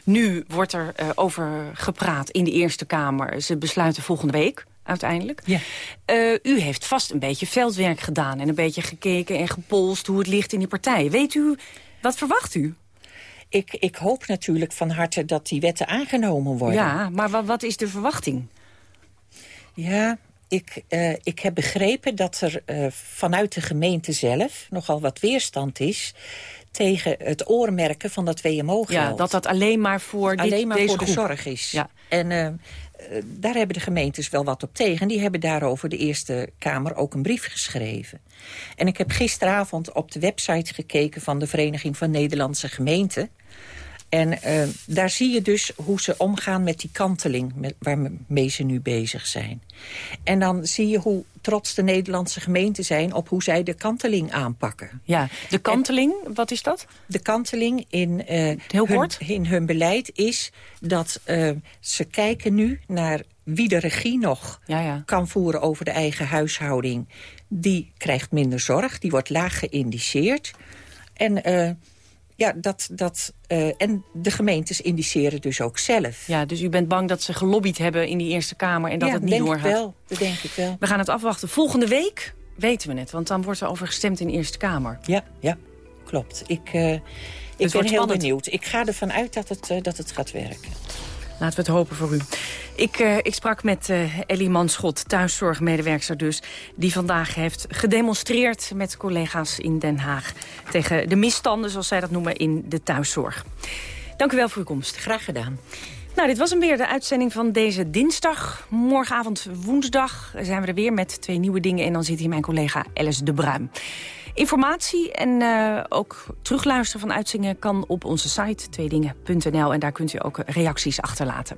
Nu wordt er uh, over gepraat in de Eerste Kamer. Ze besluiten volgende week uiteindelijk. Ja. Uh, u heeft vast een beetje veldwerk gedaan... en een beetje gekeken en gepolst hoe het ligt in die partij. Weet u, wat verwacht u? Ik, ik hoop natuurlijk van harte dat die wetten aangenomen worden. Ja, maar wat, wat is de verwachting? Ja, ik, uh, ik heb begrepen dat er uh, vanuit de gemeente zelf nogal wat weerstand is tegen het oormerken van dat WMO-geld. Ja, dat dat alleen maar voor, dit, alleen maar deze voor groep. de zorg is. Ja. En uh, daar hebben de gemeentes wel wat op tegen. Die hebben daarover de Eerste Kamer ook een brief geschreven. En ik heb gisteravond op de website gekeken van de Vereniging van Nederlandse Gemeenten. En uh, daar zie je dus hoe ze omgaan met die kanteling met, waarmee ze nu bezig zijn. En dan zie je hoe trots de Nederlandse gemeenten zijn op hoe zij de kanteling aanpakken. Ja, de kanteling, en wat is dat? De kanteling in, uh, Heel hun, in hun beleid is dat uh, ze kijken nu naar wie de regie nog ja, ja. kan voeren over de eigen huishouding. Die krijgt minder zorg, die wordt laag geïndiceerd. En... Ja, dat, dat, uh, en de gemeentes indiceren dus ook zelf. Ja, dus u bent bang dat ze gelobbyd hebben in die Eerste Kamer... en dat ja, het niet denk doorgaat? Ik wel, dat denk ik wel. We gaan het afwachten. Volgende week weten we het, want dan wordt er over gestemd in de Eerste Kamer. Ja, ja klopt. Ik, uh, ik ben heel spannend. benieuwd. Ik ga ervan uit dat het, uh, dat het gaat werken. Laten we het hopen voor u. Ik, uh, ik sprak met uh, Ellie Manschot, thuiszorgmedewerkster dus... die vandaag heeft gedemonstreerd met collega's in Den Haag... tegen de misstanden, zoals zij dat noemen, in de thuiszorg. Dank u wel voor uw komst. Graag gedaan. Nou, dit was hem weer, de uitzending van deze dinsdag. Morgenavond woensdag zijn we er weer met twee nieuwe dingen... en dan zit hier mijn collega Alice de Bruin. Informatie en uh, ook terugluisteren van uitzendingen kan op onze site tweedingen.nl. En daar kunt u ook reacties achterlaten.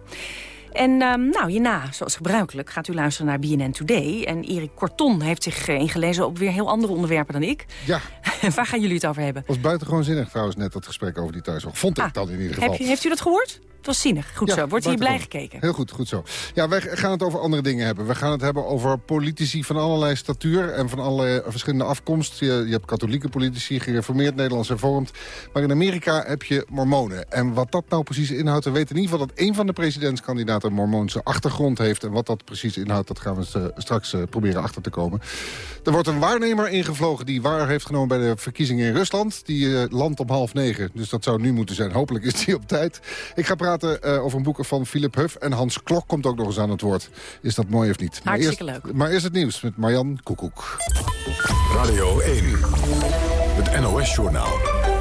En uh, nou, hierna, zoals gebruikelijk, gaat u luisteren naar BNN Today. En Erik Korton heeft zich ingelezen op weer heel andere onderwerpen dan ik. Ja. Waar gaan jullie het over hebben? was buitengewoon zinnig trouwens net, dat gesprek over die thuiszorg. Vond ik ah, dat in ieder geval. Heb je, heeft u dat gehoord? Het was zinnig. Goed ja, zo. Wordt hier blij gekeken? Heel goed, goed zo. Ja, wij gaan het over andere dingen hebben. We gaan het hebben over politici van allerlei statuur... en van allerlei verschillende afkomst. Je, je hebt katholieke politici, gereformeerd, Nederlands hervormd. Maar in Amerika heb je mormonen. En wat dat nou precies inhoudt... we weten in ieder geval dat één van de presidentskandidaten... een mormoonse achtergrond heeft. En wat dat precies inhoudt, dat gaan we straks uh, proberen achter te komen. Er wordt een waarnemer ingevlogen die waar heeft genomen... bij de verkiezingen in Rusland. Die uh, landt om half negen. Dus dat zou nu moeten zijn. Hopelijk is die op tijd. Ik ga praten uh, over een boeken van Philip Huff. En Hans Klok komt ook nog eens aan het woord. Is dat mooi of niet? Hartstikke maar eerst, leuk. Maar eerst het nieuws met Marjan Koekoek. Radio 1. Het NOS-journaal.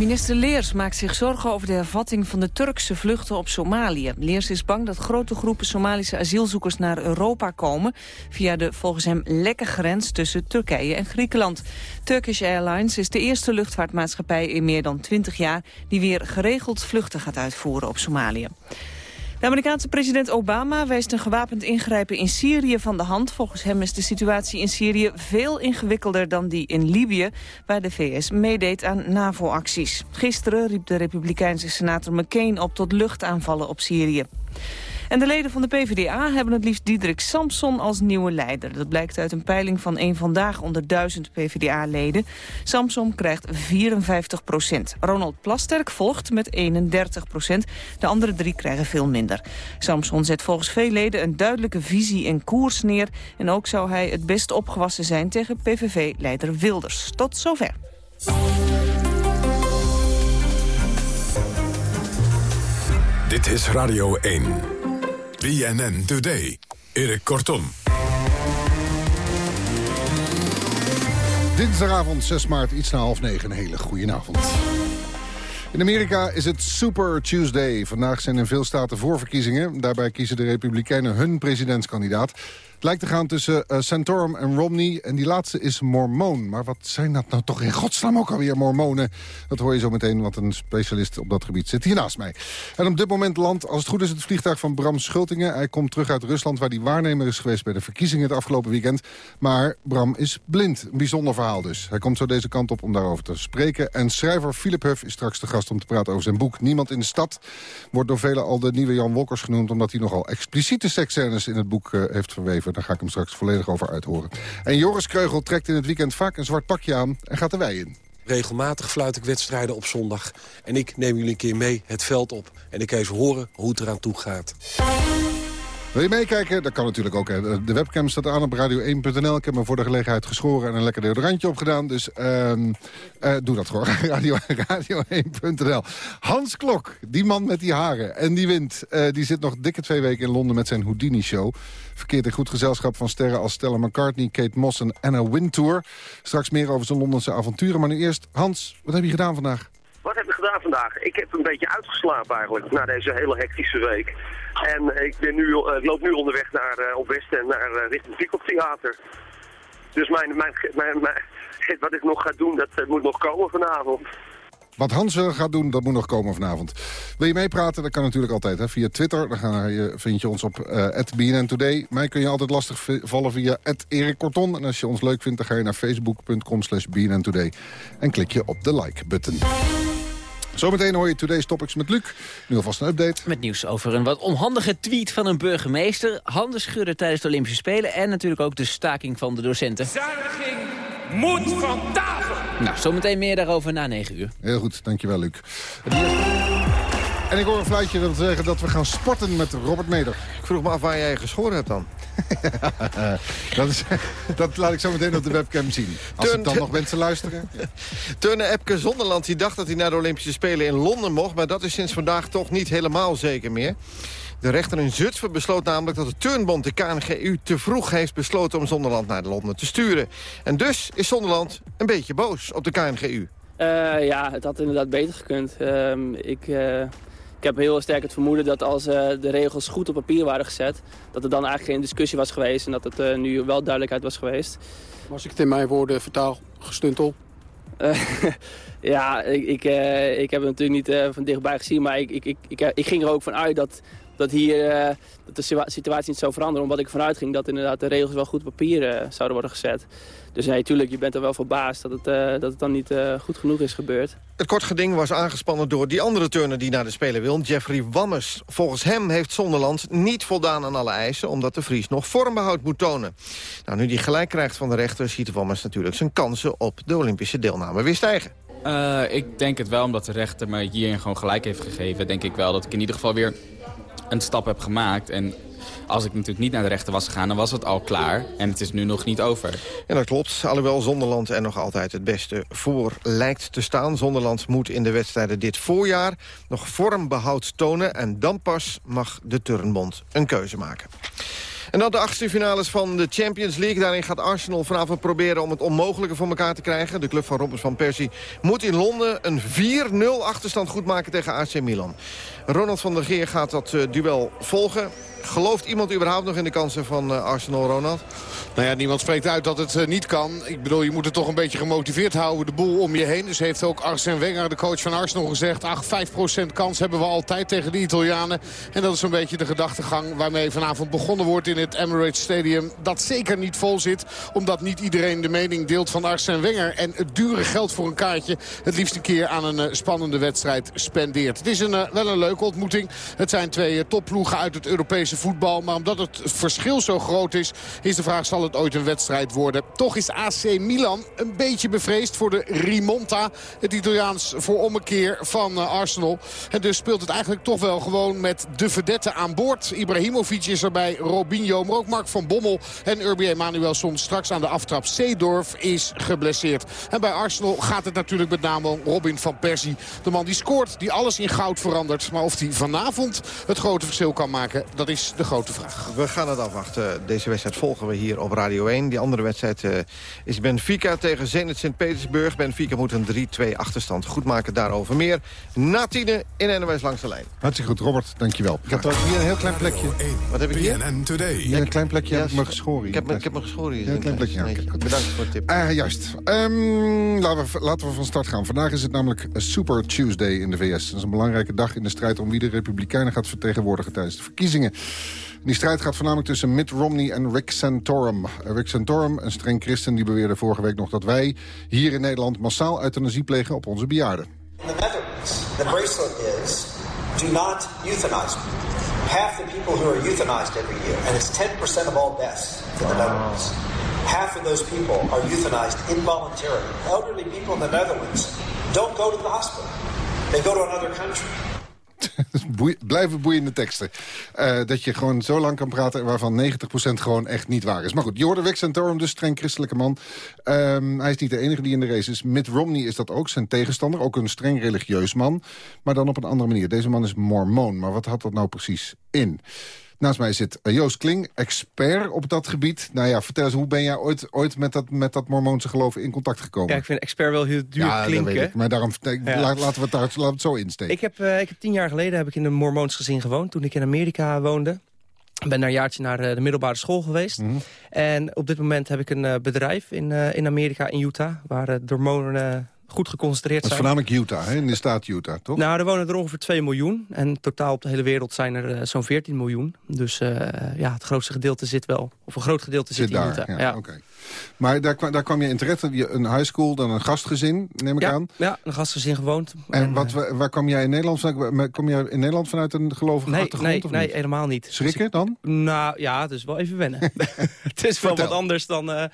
Minister Leers maakt zich zorgen over de hervatting van de Turkse vluchten op Somalië. Leers is bang dat grote groepen Somalische asielzoekers naar Europa komen... via de volgens hem lekke grens tussen Turkije en Griekenland. Turkish Airlines is de eerste luchtvaartmaatschappij in meer dan 20 jaar... die weer geregeld vluchten gaat uitvoeren op Somalië. De Amerikaanse president Obama wijst een gewapend ingrijpen in Syrië van de hand. Volgens hem is de situatie in Syrië veel ingewikkelder dan die in Libië... waar de VS meedeed aan NAVO-acties. Gisteren riep de republikeinse senator McCain op tot luchtaanvallen op Syrië. En de leden van de PvdA hebben het liefst Diederik Samson als nieuwe leider. Dat blijkt uit een peiling van één Vandaag onder duizend PvdA-leden. Samson krijgt 54 procent. Ronald Plasterk volgt met 31 procent. De andere drie krijgen veel minder. Samson zet volgens veel leden een duidelijke visie en koers neer. En ook zou hij het best opgewassen zijn tegen PVV-leider Wilders. Tot zover. Dit is Radio 1. BNN Today. Erik Kortom. Dinsdagavond 6 maart, iets na half negen. Een hele goede avond. In Amerika is het Super Tuesday. Vandaag zijn in veel staten voorverkiezingen. Daarbij kiezen de Republikeinen hun presidentskandidaat. Het lijkt te gaan tussen uh, Santorum en Romney. En die laatste is mormoon. Maar wat zijn dat nou toch in godsnaam ook alweer mormonen? Dat hoor je zo meteen, want een specialist op dat gebied zit hier naast mij. En op dit moment landt, als het goed is, het vliegtuig van Bram Schultingen. Hij komt terug uit Rusland, waar hij waarnemer is geweest... bij de verkiezingen het afgelopen weekend. Maar Bram is blind. Een bijzonder verhaal dus. Hij komt zo deze kant op om daarover te spreken. En schrijver Philip Huff is straks de gast om te praten over zijn boek. Niemand in de stad wordt door velen al de nieuwe Jan Wolkers genoemd... omdat hij nogal expliciete seksscènes in het boek uh, heeft verweven. Daar ga ik hem straks volledig over uithoren. En Joris Kreugel trekt in het weekend vaak een zwart pakje aan en gaat de wei in. Regelmatig fluit ik wedstrijden op zondag. En ik neem jullie een keer mee het veld op. En ik ga horen hoe het eraan toe gaat. Wil je meekijken? Dat kan natuurlijk ook. Hè. De webcam staat aan op radio1.nl. Ik heb me voor de gelegenheid geschoren en een lekker deodorantje opgedaan. Dus uh, uh, doe dat gewoon. Radio, radio1.nl. Hans Klok, die man met die haren en die wint. Uh, die zit nog dikke twee weken in Londen met zijn Houdini-show. Verkeert in goed gezelschap van sterren als Stella McCartney, Kate Moss en Anna Wintour. Straks meer over zijn Londense avonturen. Maar nu eerst, Hans, wat heb je gedaan vandaag? Wat heb ik gedaan vandaag? Ik heb een beetje uitgeslapen eigenlijk, na deze hele hectische week. En ik, ben nu, ik loop nu onderweg naar, uh, op Westen naar richting Piekop Theater. Dus mijn, mijn, mijn, wat ik nog ga doen, dat moet nog komen vanavond. Wat Hans gaat doen, dat moet nog komen vanavond. Wil je meepraten? Dat kan natuurlijk altijd hè? via Twitter. Dan je, vind je ons op uh, BNN Today. Mij kun je altijd lastig vallen via Erik Korton. En als je ons leuk vindt, dan ga je naar facebook.com slash. En klik je op de like-button. Zometeen hoor je Today's Topics met Luc. Nu alvast een update. Met nieuws over een wat onhandige tweet van een burgemeester. Handen schudden tijdens de Olympische Spelen. En natuurlijk ook de staking van de docenten. Zuiniging moet van tafel. Nou, zometeen meer daarover na 9 uur. Heel goed, dankjewel Luc. En ik hoor een fluitje dat zeggen dat we gaan sporten met Robert Meder. Ik vroeg me af waar jij geschoren hebt dan. dat, is, dat laat ik zo meteen op de webcam zien. Als Turn- ik dan nog mensen luisteren. Turner Epke Zonderland die dacht dat hij naar de Olympische Spelen in Londen mocht... maar dat is sinds vandaag toch niet helemaal zeker meer. De rechter in Zutphen besloot namelijk dat de turnbond de KNGU te vroeg heeft besloten om Zonderland naar Londen te sturen. En dus is Zonderland een beetje boos op de KNGU. Eh, ja, het had inderdaad beter gekund. Ehm, ik, eh, ik heb heel sterk het vermoeden dat als eh, de regels goed op papier waren gezet... dat er dan eigenlijk geen discussie was geweest en dat het eh, nu wel duidelijkheid was geweest. Maar als ik het in mijn woorden vertaal, gestuntel. Eh, ja, ik, ik, ik heb het natuurlijk niet van dichtbij gezien, maar ik, ik, ik, ik, ging er ook van uit dat, dat hier dat de situa- situatie niet zou veranderen. Omdat ik vanuit ging dat inderdaad de regels wel goed op papier zouden worden gezet. Dus nee, tuurlijk, je bent er wel verbaasd dat het, eh, dat het dan niet eh, goed genoeg is gebeurd. Het kort geding was aangespannen door die andere turner die naar de Spelen wil, Jeffrey Wammes. Volgens hem heeft Zonderland niet voldaan aan alle eisen... omdat de Vries nog vormbehoud moet tonen. Nou, nu die gelijk krijgt van de rechter... ziet Wammes natuurlijk zijn kansen op de Olympische deelname weer stijgen. Eh, ik denk het wel, omdat de rechter me hierin gewoon gelijk heeft gegeven. Denk ik wel dat ik in ieder geval weer een stap heb gemaakt. En als ik natuurlijk niet naar de rechter was gegaan, dan was het al klaar. En het is nu nog niet over. En dat klopt, alhoewel Zonderland er nog altijd het beste voor lijkt te staan. Zonderland moet in de wedstrijden dit voorjaar nog vormbehoud tonen... en dan pas mag de Turnbond een keuze maken. En dan de achtste finales van de Champions League. Daarin gaat Arsenal vanavond proberen om het onmogelijke voor elkaar te krijgen. De club van Robert van Persie moet in Londen een 4-0 achterstand goedmaken tegen AC Milan. Ronald van der Geer gaat dat eh, duel volgen. Gelooft iemand überhaupt nog in de kansen van eh, Arsenal, Ronald? Nou ja, niemand spreekt uit dat het eh, niet kan. Ik bedoel, je moet het toch een beetje gemotiveerd houden, de boel om je heen. Dus heeft ook Arsène Wenger, de coach van Arsenal, gezegd... ach, 5% kans hebben we altijd tegen de Italianen. En dat is een beetje de gedachtegang waarmee vanavond begonnen wordt in het Emirates Stadium. Dat zeker niet vol zit, omdat niet iedereen de mening deelt van Arsène Wenger. En het dure geld voor een kaartje het liefst een keer aan een eh, spannende wedstrijd spendeert. Het is een, wel een leuke ontmoeting. Het zijn twee topploegen uit het Europese voetbal. Maar omdat het verschil zo groot is, is de vraag... zal het ooit een wedstrijd worden? Toch is AC Milan een beetje bevreesd voor de Rimonta. Het Italiaans voor ommekeer van eh, Arsenal. En dus speelt het eigenlijk toch wel gewoon met de verdette aan boord. Ibrahimovic is erbij, Robinho, maar ook Mark van Bommel en Urbi Emanuelson straks aan de aftrap. Seedorf is geblesseerd. En bij Arsenal gaat het natuurlijk met name om Robin van Persie. De man die scoort, die alles in goud verandert. Maar of hij vanavond het grote verschil kan maken, dat is de grote vraag. We gaan het afwachten. Deze wedstrijd volgen we hier op Radio 1. Die andere wedstrijd eh, is Benfica tegen Zenit Sint-Petersburg. Benfica moet een 3-2 achterstand goedmaken. Daarover meer na tienen in NOS Langs de Lijn. Hartstikke goed, Robert. Dankjewel. Ik heb trouwens hier een heel klein plekje. Wat heb ik hier? BNN Today. Hier een klein plekje heb ik me geschoren. Ik heb, me- ik heb me geschoren hier. Ja, een klein plekje. ja, goed. Bedankt voor de tip. Ah, juist. Ehm, laten, we, laten we van start gaan. Vandaag is het namelijk Super Tuesday in de VS. Dat is een belangrijke dag in de strijd om wie de Republikeinen gaat vertegenwoordigen tijdens de verkiezingen. Die strijd gaat voornamelijk tussen Mitt Romney en Rick Santorum. Rick Santorum, een streng christen, die beweerde vorige week nog dat wij hier in Nederland massaal euthanasie plegen op onze bejaarden. In the Netherlands, the bracelet is do not euthanize. Half the people who are euthanized every year, and it's 10% of all deaths in the Netherlands. Half of those people are euthanized involuntarily. Elderly people in the Netherlands don't go to the hospital. They go to another country. Blijven boeiende teksten. Eh, dat je gewoon zo lang kan praten waarvan 90% gewoon echt niet waar is. Maar goed, je hoorde Rick Santorum, dus streng christelijke man. Ehm, hij is niet de enige die in de race is. Mitt Romney is dat ook, zijn tegenstander. Ook een streng religieus man, maar dan op een andere manier. Deze man is mormoon, maar wat had dat nou precies in? Naast mij zit eh, Joost Kling, expert op dat gebied. Nou ja, vertel eens, hoe ben jij ooit, ooit met, dat, met dat mormoonse geloof in contact gekomen? Ja, ik vind expert wel heel duur ja, dat klinken. weet ik. Maar daarom, Ja. laten we het, daar, laten we het zo insteken. Ik heb, eh, ik heb tien jaar geleden heb ik in een Mormoons gezin gewoond. Toen ik in Amerika woonde. Ik ben daar een jaartje naar eh, de middelbare school geweest. En op dit moment heb ik een bedrijf in, in Amerika, in Utah... waar door mormonen goed geconcentreerd Dat is zijn. voornamelijk Utah, hè? in de staat Utah, toch? Nou, er wonen er ongeveer 2 miljoen. En totaal op de hele wereld zijn er eh, zo'n 14 miljoen. Dus eh, ja, het grootste gedeelte zit wel. Of een groot gedeelte zit, Zit in daar, Utah. ja, oké. Maar daar, daar kwam je in terecht, een high school, dan een gastgezin, neem ik Ja, aan. ja, een gastgezin gewoond. En, wat, wa- waar kwam jij in Nederland vanuit? Kom jij in Nederland vanuit een gelovige Nee, achtergrond? nee, of nee niet? helemaal niet. Schrikken dan? Nou ja, het is wel even wennen. het is wel wat anders dan, eh,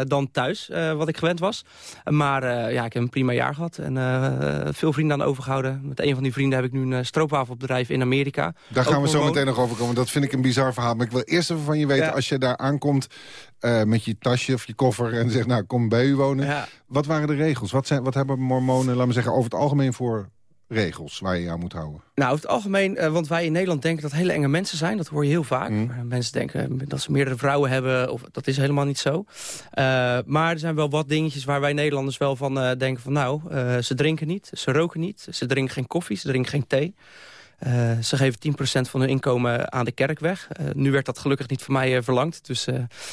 eh, dan thuis, eh, wat ik gewend was. Maar eh, ja, ik heb een prima jaar gehad en eh, veel vrienden aan overgehouden. Met een van die vrienden heb ik nu een eh, stroopwafelbedrijf in Amerika. Daar gaan we zo meteen nog over komen. Dat vind ik een bizar verhaal. Maar ik wil eerst even van je weten, Ja. als je daar aankomt eh, met je tasje of je koffer... en zegt, nou, kom bij u wonen. Ja. Wat waren de regels? Wat, zijn, wat hebben mormonen, laten we zeggen, over het algemeen voor regels... waar je aan moet houden? Nou, over het algemeen, eh, want wij in Nederland denken dat hele enge mensen zijn. Dat hoor je heel vaak. Mm. Mensen denken dat ze meerdere vrouwen hebben. Of, dat is helemaal niet zo. Eh, maar er zijn wel wat dingetjes waar wij Nederlanders wel van eh, denken van... nou, eh, ze drinken niet, ze roken niet, ze drinken geen koffie, ze drinken geen thee. Eh, ze geven 10% van hun inkomen aan de kerk weg. Eh, nu werd dat gelukkig niet van mij eh, verlangd. Dus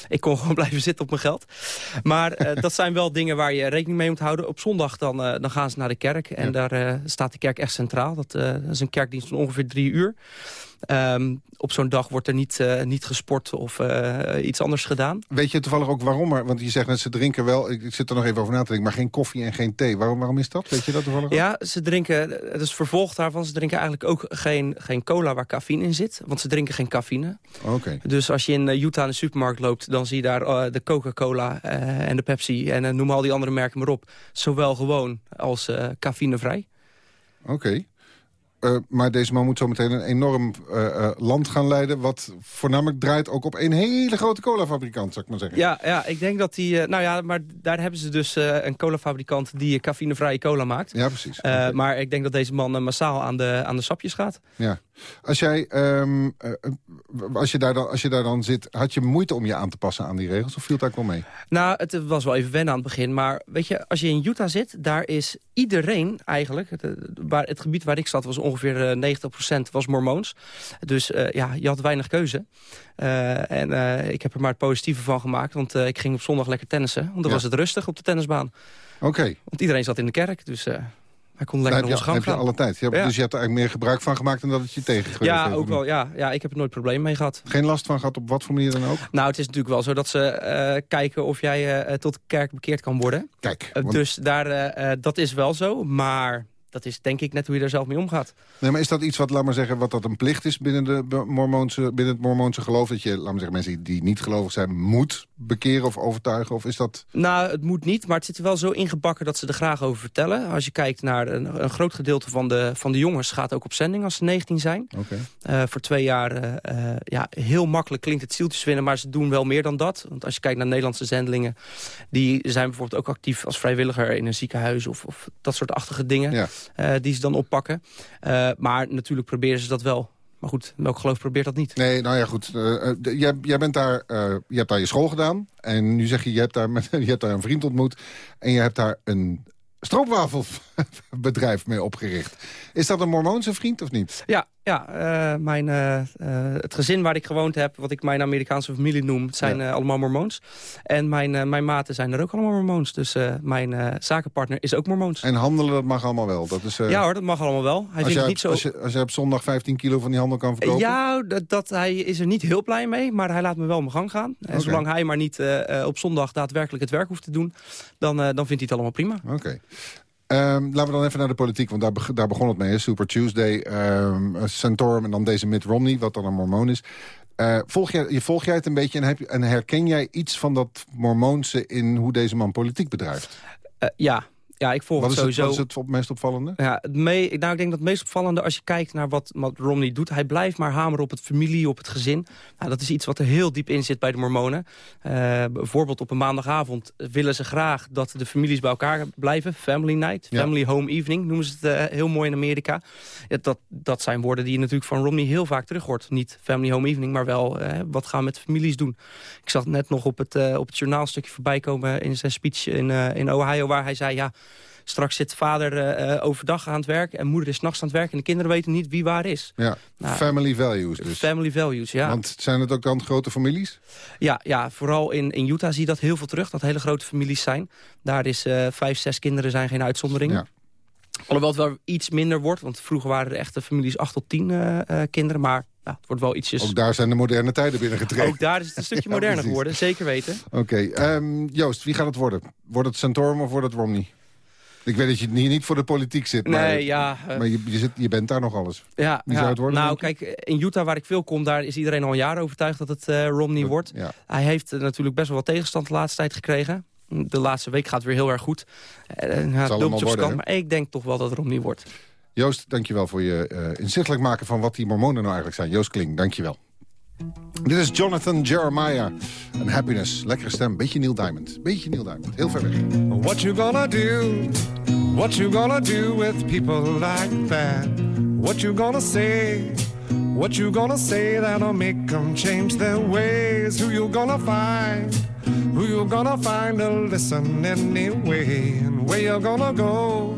ik kon gewoon blijven zitten op mijn geld. Maar dat zijn wel dingen waar je rekening mee moet houden. Op zondag dan, dan gaan ze naar de kerk. En daar staat de kerk echt centraal. Dat, dat is een kerkdienst van ongeveer drie uur. Ehm, op zo'n dag wordt er niet, eh, niet gesport of eh, iets anders gedaan. Weet je toevallig ook waarom? er- Want je zegt net, ze drinken wel... Ik, ik zit er nog even over na te denken, maar geen koffie en geen thee. Waarom, waarom is dat? Weet je dat toevallig? Ja, ze drinken, het is vervolg daarvan, ze drinken eigenlijk ook geen, geen cola waar cafeïne in zit. Want ze drinken geen cafeïne. Oké. Dus als je in eh, Utah in de supermarkt loopt, dan zie je daar de Coca-Cola en de Pepsi. En noem al die andere merken maar op. Zowel gewoon als cafeïnevrij. Oké. Eh, maar deze man moet zo meteen een enorm eh, eh, land gaan leiden... wat voornamelijk draait ook op een hele grote colafabrikant, zou ik maar zeggen. Ja, ja, ik denk dat die... nou ja, maar daar hebben ze dus een colafabrikant die cafeïnevrije cola maakt. Ja, precies. Maar ik denk dat deze man massaal aan de, aan de sapjes gaat. Ja. Als, jij, ehm, eh, eh, als, je daar dan, als je daar dan zit, had je moeite om je aan te passen aan die regels? Of viel eigenlijk wel mee? Nou, het was wel even wennen aan het begin. Maar weet je, als je in Utah zit, daar is iedereen eigenlijk... Het, waar, het gebied waar ik zat was ongeveer eh, 90% was mormoons. Dus eh, ja, je had weinig keuze. Eh, en eh, ik heb er maar het positieve van gemaakt. Want eh, ik ging op zondag lekker tennissen. Want dan Ja. was het rustig op de tennisbaan. Oké. Want iedereen zat in de kerk. Dus eh hij kon lekker naar onze gang heb je alle tijd. Je hebt- Ja. Dus je hebt er eigenlijk meer gebruik van gemaakt... dan dat het je tegengewerkt Ja, ook wel. Ja, ja, ik heb er nooit probleem mee gehad. Geen last van gehad op wat voor manier dan ook? Nou, het is natuurlijk wel zo dat ze eh, kijken of jij eh, tot kerk bekeerd kan worden. Kijk. Eh, dus daar, eh, eh, dat is wel zo, maar dat is denk ik net hoe je er zelf mee omgaat. Nee, maar is dat iets wat, laat maar zeggen, wat dat een plicht is binnen, de mormoonse, binnen het mormoonse geloof? Dat je, laat maar zeggen, mensen die niet gelovig zijn, moet bekeren of overtuigen? Of is dat... Nou, het moet niet, maar het zit er wel zo ingebakken dat ze er graag over vertellen. Als je kijkt naar een, een groot gedeelte van de, van de jongens gaat ook op zending als ze 19 zijn. Oké. Eh, voor twee jaar, eh, eh, ja, heel makkelijk klinkt het zieltjes winnen, maar ze doen wel meer dan dat. Want als je kijkt naar Nederlandse zendelingen, die zijn bijvoorbeeld ook actief als vrijwilliger in een ziekenhuis of, of dat soort achtige dingen Ja. Eh, die ze dan oppakken. Eh, maar natuurlijk proberen ze dat wel. Maar goed, welk geloof probeert dat niet? Nee, nou ja, goed. eh, jij, jij bent daar, je hebt daar je school gedaan. En nu zeg je, je hebt daar, met, je hebt daar een vriend ontmoet. En je hebt daar een stroopwafelbedrijf mee opgericht. Is dat een mormoonse vriend of niet? Ja, ja eh, mijn, eh, eh, het gezin waar ik gewoond heb, wat ik mijn Amerikaanse familie noem, zijn allemaal mormoons. En mijn, mijn maten zijn er ook allemaal mormoons. Dus mijn zakenpartner is ook mormoons. En handelen, dat mag allemaal wel. Dat is, ja hoor, dat mag allemaal wel. Hij als, vindt het niet zo... als, je, als je op zondag 15 kilo van die handel kan verkopen? Ja, dat, dat, hij is er niet heel blij mee, maar hij laat me wel mijn gang gaan. En zolang hij maar niet op zondag daadwerkelijk het werk hoeft te doen, dan, dan vindt hij het allemaal prima. Oké. Ehm, laten we dan even naar de politiek, want daar, daar begon het mee. Super Tuesday, ehm Santorum en dan deze Mitt Romney, wat dan een mormoon is. Eh, volg, jij, volg jij het een beetje en, heb, en herken jij iets van dat mormoonse in hoe deze man politiek bedrijft? Eh, ja. Ja, ik volg Wat is, het het, sowieso. wat is het meest opvallende? Ja, het me, nou, ik denk dat het meest opvallende, als je kijkt naar wat, wat Romney doet... hij blijft maar hameren op het familie, op het gezin. Nou, dat is iets wat er heel diep in zit bij de mormonen. Eh, bijvoorbeeld op een maandagavond willen ze graag dat de families bij elkaar blijven. Family night, Ja. family home evening noemen ze het eh, heel mooi in Amerika. Dat, dat zijn woorden die je natuurlijk van Romney heel vaak terug hoort. Niet family home evening, maar wel eh, wat gaan we met families doen. Ik zag net nog op het, op het journaalstukje voorbij komen in zijn speech in, in Ohio... waar hij zei, ja, Straks zit vader eh, overdag aan het werk en moeder is nachts aan het werk... en de kinderen weten niet wie waar is. Ja, Nou, family values dus. Family values, ja. Want zijn het ook dan grote families? Ja, ja vooral in, in Utah zie je dat heel veel terug, dat hele grote families zijn. Daar is eh, vijf, zes kinderen zijn geen uitzondering. Ja. Alhoewel het wel iets minder wordt, want vroeger waren er echte families acht tot tien eh, eh, kinderen. Maar ja, het wordt wel ietsjes... Ook daar zijn de moderne tijden binnengetreden. Ook daar is het een stukje moderner geworden, zeker weten. Oké, ehm, Joost, wie gaat het worden? Wordt het Santorum of wordt het Romney? Ik weet dat je hier niet voor de politiek zit, maar, Nee, ja, eh, maar je, je, zit, je bent daar nog alles. Ja, Wie ja. zou het worden, Nou, kijk, in Utah waar ik veel kom, daar is iedereen al een jaar overtuigd dat het eh, Romney wordt. Ja. Hij heeft eh, natuurlijk best wel wat tegenstand de laatste tijd gekregen. De laatste week gaat het weer heel erg goed. Uh, op zijn worden, kant, maar ik denk toch wel dat het Romney wordt. Joost, dankjewel voor je inzichtelijk maken van wat die mormonen nou eigenlijk zijn. Joost Kling, dankjewel. Dit is Jonathan Jeremiah en Happiness. Lekkere stem, beetje Neil Diamond. Beetje Neil Diamond, heel ver weg. What you gonna do? What you gonna do with people like that? What you gonna say? What you gonna say that'll make them change their ways? Who you gonna find? Who you gonna find to listen anyway? And where you gonna go?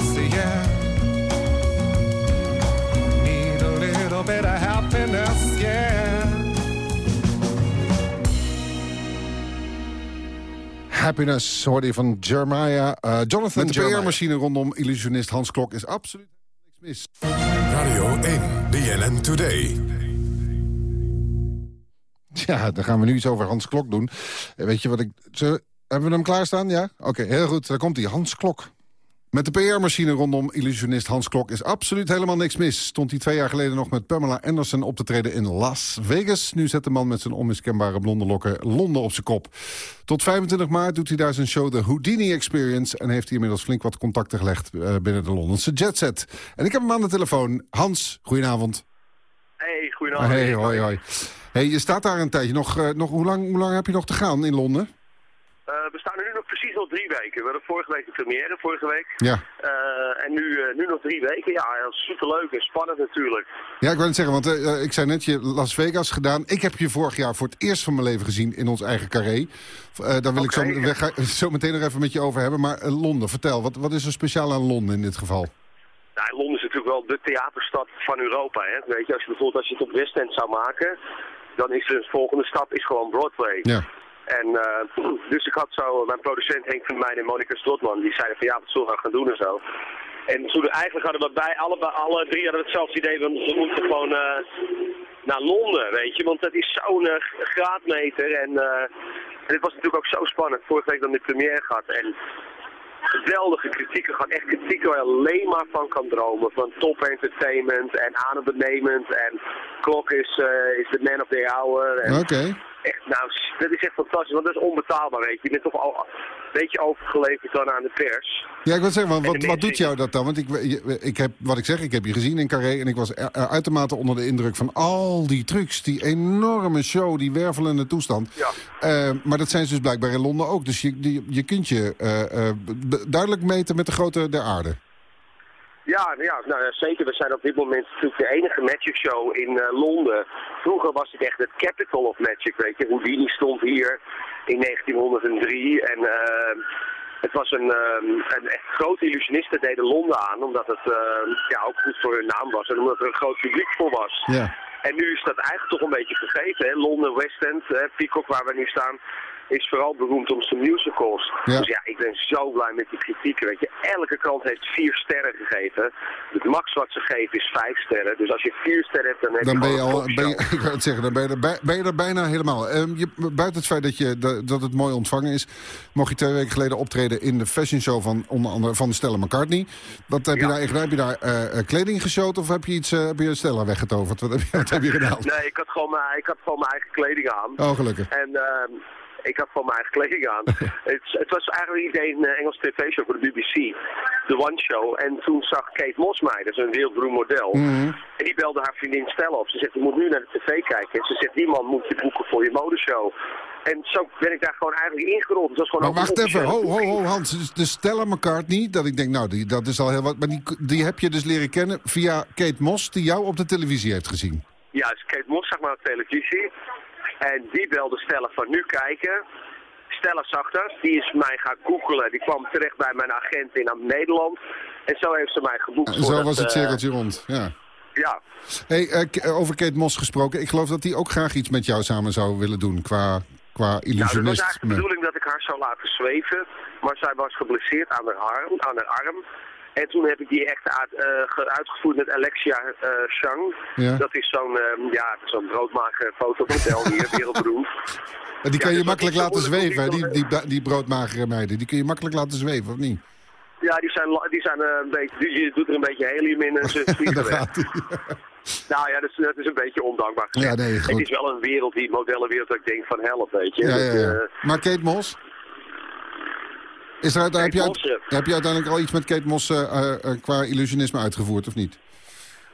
yeah. Need a little bit of happiness, yeah. Happiness hoorde je van Jeremiah. Eh, Jonathan, Met de. PR-machine rondom illusionist Hans Klok is absoluut niks mis. Radio 1, BNN Today. Ja, dan gaan we nu iets over Hans Klok doen. Eh, Weet je wat ik... Hebben we hem klaarstaan? Ja? Oké, heel goed. Daar komt hij. Hans Klok. Met de PR-machine rondom illusionist Hans Klok is absoluut helemaal niks mis. Stond hij twee jaar geleden nog met Pamela Anderson op te treden in Las Vegas. Nu zet de man met zijn onmiskenbare blonde lokken Londen op zijn kop. Tot 25 maart doet hij daar zijn show The Houdini Experience... en heeft hij inmiddels flink wat contacten gelegd eh, binnen de Londense jetset. En ik heb hem aan de telefoon. Hans, goedenavond. Hey, goedenavond. Hey, hoi, hoi. Hey, je staat daar een tijdje. Nog, eh, nog, hoe, lang, hoe lang heb je nog te gaan in Londen? Eh, we staan nu precies nog drie weken. We hadden vorige week de première, vorige week. Ja. Eh, en nu, eh, nu nog drie weken. Ja, superleuk en spannend natuurlijk. Ja, ik wou net zeggen, want eh, ik zei net, je Las Vegas gedaan. Ik heb je vorig jaar voor het eerst van mijn leven gezien in ons eigen carré. Daar wil ik zo, we zo meteen nog even met je over hebben. Maar Londen, vertel, wat, wat is er speciaal aan Londen in dit geval? Nou, Londen is natuurlijk wel de theaterstad van Europa. Hè? Weet je, als je bijvoorbeeld als je het op West End zou maken, dan is de volgende stap is gewoon Broadway. Ja. En uh, dus ik had zo, mijn producent Henk van mij en Monika Strotman, die zeiden van ja, wat zullen we gaan doen en zo. En toen eigenlijk hadden we bij alle, alle drie hadden hetzelfde idee, we moeten gewoon uh, naar Londen, weet je. Want dat is zo'n uh, graadmeter en, en het was natuurlijk ook zo spannend. Vorige week dan de première gehad en geweldige kritieken gehad. Echt kritiek waar je alleen maar van kan dromen. Van top entertainment en adembenemend en klok is, the man of the hour. Oké. Okay echt, nou, dat is echt fantastisch, want dat is onbetaalbaar, weet je. Je bent toch al een beetje overgeleverd dan aan de pers. Ja, ik wil zeggen, wat, wat doet jou dat dan? Want ik, ik heb, wat ik zeg, ik heb je gezien in Carré... en ik was uitermate onder de indruk van al die trucs. Die enorme show, die wervelende toestand. Ja. Uh, maar dat zijn ze dus blijkbaar in Londen ook. Dus je, je, je kunt je uh, uh, duidelijk meten met de grote der aarde. Ja, ja nou, zeker. We zijn op dit moment natuurlijk de enige Magic Show in uh, Londen. Vroeger was het echt het capital of Magic, weet je. Houdini stond hier in 1903 en uh, het was een, een echt grote illusionisten deden Londen aan, omdat het ja, ook goed voor hun naam was en omdat er een groot publiek voor was. Ja. En nu is dat eigenlijk toch een beetje vergeten. Hè? Londen, West End, hè? Peacock waar we nu staan is vooral beroemd om zijn musicals. Ja. Dus ja, ik ben zo blij met die kritieken. Weet je, elke krant heeft vier sterren gegeven. Het max wat ze geven is vijf sterren. Dus als je vier sterren hebt, dan heb dan je ben je al, ben je, ik wou het zeggen, dan ben je er, bij- ben je er bijna helemaal. Ehm, je, buiten het feit dat, je, dat, het mooi ontvangen is, mocht je twee weken geleden optreden in de fashion show van onder andere van Stella McCartney. Wat heb je daar gedaan? Heb je daar eh, eh, kleding geshoot of heb je iets, eh, heb je Stella weggetoverd? Wat heb je, wat heb je gedaan? Nee, ik had gewoon mijn, ik had gewoon mijn eigen kleding aan. Oh, gelukkig. En ehm, ik had gewoon mijn eigen kleding aan. het, het was eigenlijk een idee, een Engelse tv-show voor de BBC. De One Show. En toen zag Kate Moss mij, dat is een wereldberoemd model. Mhm. En die belde haar vriendin Stella op. Ze zegt, je moet nu naar de tv kijken. En ze zegt, die man moet je boeken voor je modeshow. En zo ben ik daar gewoon eigenlijk ingerold. Het was gewoon Maar wacht even, ho, ho, ho, Hans. Dus de Stella McCartney, dat ik denk, nou, die, dat is al heel wat. Maar die, die heb je dus leren kennen via Kate Moss, die jou op de televisie heeft gezien. Juist, Kate Moss zag maar op televisie. En die belde Stella van nu kijken. Stella zag dat, die is mij gaan googelen. Die kwam terecht bij mijn agent in Nederland. En zo heeft ze mij geboekt. En voor zo dat, was het eh, cirkeltje rond, ja. Ja, Hey, eh, eh, over Kate Moss gesproken. Ik geloof dat die ook graag iets met jou samen zou willen doen qua, qua nou, dat was illusionist. eigenlijk de bedoeling dat ik haar zou laten zweven. Maar zij was geblesseerd aan haar arm. Aan haar arm. En toen heb ik die echt uit, eh, ge- uitgevoerd met Alexia eh Chang. Ja. Dat is zo'n eh, ja, zo'n broodmager fotomodel hier, wereldberoemd. Die kan Ja, je dus makkelijk laten zweven, die die, die, broodmagere meiden. Die kun je makkelijk laten zweven, of niet? Ja, die zijn, die zijn eh, een beetje, die- je doet er een beetje helium in en ze vliegen weg. Nou ja, dat is, dat is een beetje ondankbaar. gezegd. Ja, nee, goed. Het is wel een wereld, die modellenwereld, dat ik denk van help, weet je. Ja, ja, ja. eh, Maar Kate Moss? Is er heb, je uit- heb je uiteindelijk al iets met Kate Moss eh, eh, qua illusionisme uitgevoerd, of niet?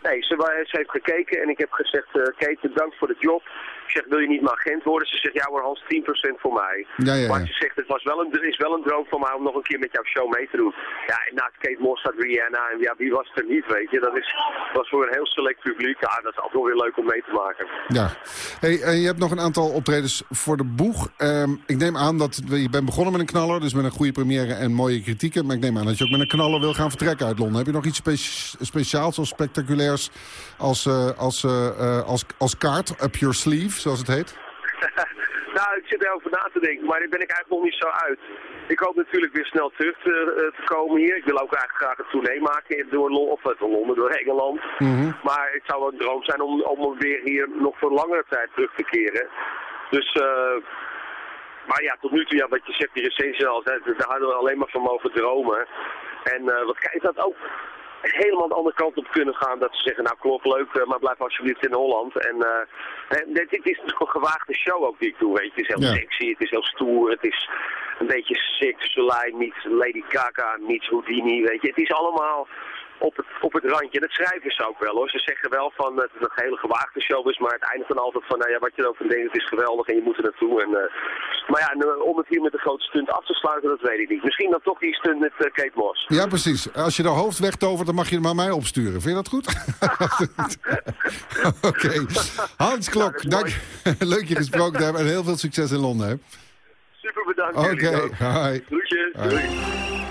nee, ze, heeft gekeken en ik heb gezegd, eh Kate, bedankt voor de job. Ik zeg, wil je niet mijn agent worden? Ze zegt, ja hoor Hans, 10% voor mij. Ja, ja, Maar ze zegt, het was wel een, is wel een droom van mij om nog een keer met jouw show mee te doen. Ja, en naast Kate Moss staat Rihanna en ja, wie was er niet, weet je. Dat is, was voor een heel select publiek. Ja, dat is altijd wel weer leuk om mee te maken. Ja. Hey, en je hebt nog een aantal optredens voor de boeg. Ehm, ik neem aan dat je bent begonnen met een knaller, dus met een goede première en mooie kritieken. Maar ik neem aan dat je ook met een knaller wil gaan vertrekken uit Londen. Heb je nog iets spe- speciaals of spectaculairs als, eh, als, eh, eh, als, als kaart, up your sleeve, zoals het heet? nou, ik zit erover na te denken, maar daar ben ik eigenlijk nog niet zo uit. Ik hoop natuurlijk weer snel terug te, eh, te komen hier. Ik wil ook eigenlijk graag een tournee maken door, Lo- of, eh, door Londen, door Engeland. Mhm. Maar het zou wel een droom zijn om, om weer hier nog voor langere tijd terug te keren. Dus, eh, maar ja, tot nu toe, ja, wat je zegt, die recensie al, daar hadden we alleen maar van mogen dromen. En wat kijk dat ook helemaal de andere kant op kunnen gaan. Dat ze zeggen, nou klopt, leuk, eh, maar blijf alsjeblieft in Holland. En eh, dit, is een gewaagde show ook die ik doe, weet je. Het is heel Ja. sexy, het is heel stoer, het is een beetje Six, Soleil meets Lady Gaga meets Houdini, weet je. Het is allemaal op het, op het randje. Dat schrijven ze ook wel hoor. Ze zeggen wel van dat het een hele gewaagde show is, maar het eindigt dan altijd van nou ja, wat je erover denkt, het is geweldig en je moet er naartoe. En, eh, maar ja, en, eh, om het hier met een grote stunt af te sluiten, dat weet ik niet. Misschien dan toch die stunt met eh, Kate Moss. Ja, precies. Als je de hoofd wegtovert, dan mag je hem aan mij opsturen. Vind je dat goed? Oké. Hans Klok, dank. leuk je gesproken te hebben en heel veel succes in Londen. hè. Super bedankt. Oké, ook. hi. Groetjes. Doei.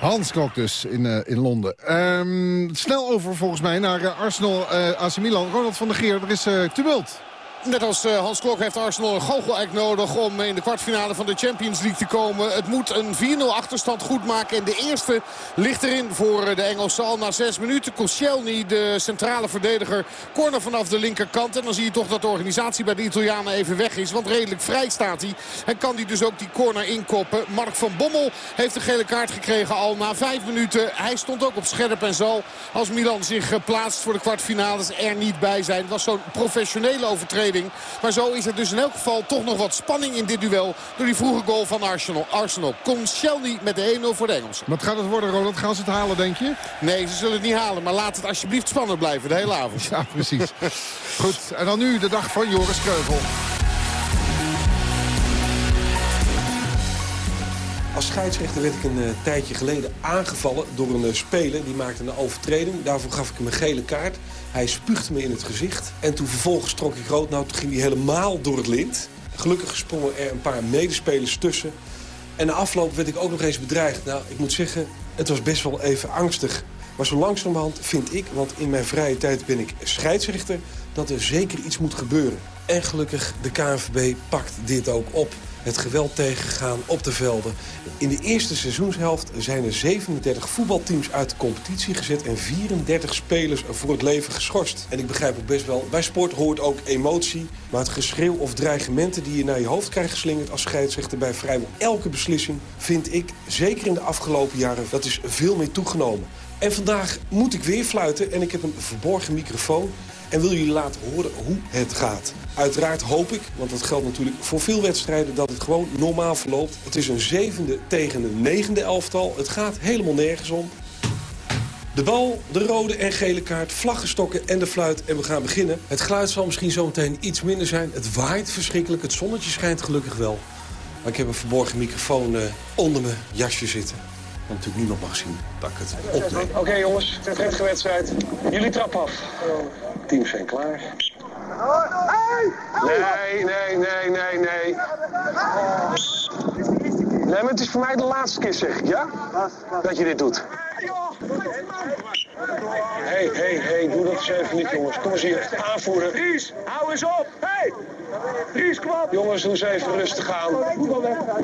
Hans Klok dus in, eh, in Londen. Ehm, snel over volgens mij naar eh, Arsenal, eh AC Milan. Ronald van der Geer, er is tumult. Net als uh, Hans Klok heeft Arsenal een goochel nodig om in de kwartfinale van de Champions League te komen. Het moet een 4-0 achterstand goed maken. En de eerste ligt erin voor de Engelsen al na zes minuten. Koscielny, de centrale verdediger, corner vanaf de linkerkant. En dan zie je toch dat de organisatie bij de Italianen even weg is. Want redelijk vrij staat hij. En kan hij dus ook die corner inkoppen. Mark van Bommel heeft de gele kaart gekregen al na vijf minuten. Hij stond ook op scherp en zal als Milan zich plaatst voor de kwartfinales er niet bij zijn. Het was zo'n professionele overtreding. Maar zo is er dus in elk geval toch nog wat spanning in dit duel. Door die vroege goal van Arsenal. Arsenal komt Shelny met de 1-0 voor de Engelsen. Wat gaat het worden, Ronald? Gaan ze het halen, denk je? Nee, ze zullen het niet halen. Maar laat het alsjeblieft spannend blijven de hele avond. Ja, precies. Goed, en dan nu de dag van Joris Kreugel. Als scheidsrechter werd ik een uh, tijdje geleden aangevallen door een uh, speler. Die maakte een overtreding. Daarvoor gaf ik hem een gele kaart. Hij spuugde me in het gezicht. En toen vervolgens trok ik rood. Nou, toen ging hij helemaal door het lint. Gelukkig sprongen er een paar medespelers tussen. En na afloop werd ik ook nog eens bedreigd. Nou, ik moet zeggen, het was best wel even angstig. Maar zo langzamerhand vind ik, want in mijn vrije tijd ben ik scheidsrechter... dat er zeker iets moet gebeuren. En gelukkig, de KNVB pakt dit ook op het geweld tegengegaan op de velden. In de eerste seizoenshelft zijn er 37 voetbalteams uit de competitie gezet... en 34 spelers voor het leven geschorst. En ik begrijp ook best wel, bij sport hoort ook emotie... maar het geschreeuw of dreigementen die je naar je hoofd krijgt geslingerd... als scheidsrechter bij vrijwel elke beslissing... vind ik, zeker in de afgelopen jaren, dat is veel meer toegenomen. En vandaag moet ik weer fluiten en ik heb een verborgen microfoon en wil jullie laten horen hoe het gaat. Uiteraard hoop ik, want dat geldt natuurlijk voor veel wedstrijden... dat het gewoon normaal verloopt. Het is een zevende tegen een negende elftal. Het gaat helemaal nergens om. De bal, de rode en gele kaart, vlaggenstokken en de fluit. En we gaan beginnen. Het geluid zal misschien zo meteen iets minder zijn. Het waait verschrikkelijk. Het zonnetje schijnt gelukkig wel. Maar ik heb een verborgen microfoon uh, onder mijn jasje zitten. Want natuurlijk niemand mag zien dat ik het opneem. Oké jongens, het wedstrijd. Jullie trap af teams zijn klaar. Nee, nee, nee, nee, nee. Nee, maar het is voor mij de laatste keer, zeg ik, ja? Dat je dit doet. Hé, hé, hé, doe dat eens even niet, jongens. Kom eens hier, aanvoeren. Ries, hou eens op. Hé, hey. Jongens, doe eens even rustig aan.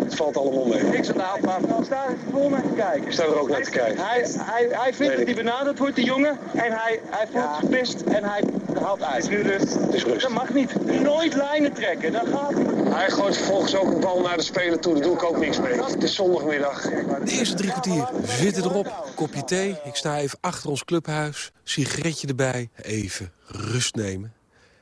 Het valt allemaal mee. Ik sta daar, maar sta voor me te kijken. Ik sta er ook naar te kijken. Hij, hij, hij vindt dat hij benaderd wordt, die jongen. En hij, hij voelt ja. gepist en hij haalt uit. Het is nu rust. Het is rust. Dat mag niet. Nooit lijnen trekken, dat gaat Hij gooit vervolgens ook een bal naar de speler toe. Daar doe ik ook niks mee. Het is zondagmiddag. De eerste drie kwartier zitten erop. Kopje thee. Ik sta even achter ons clubhuis. Sigaretje erbij. Even rust nemen.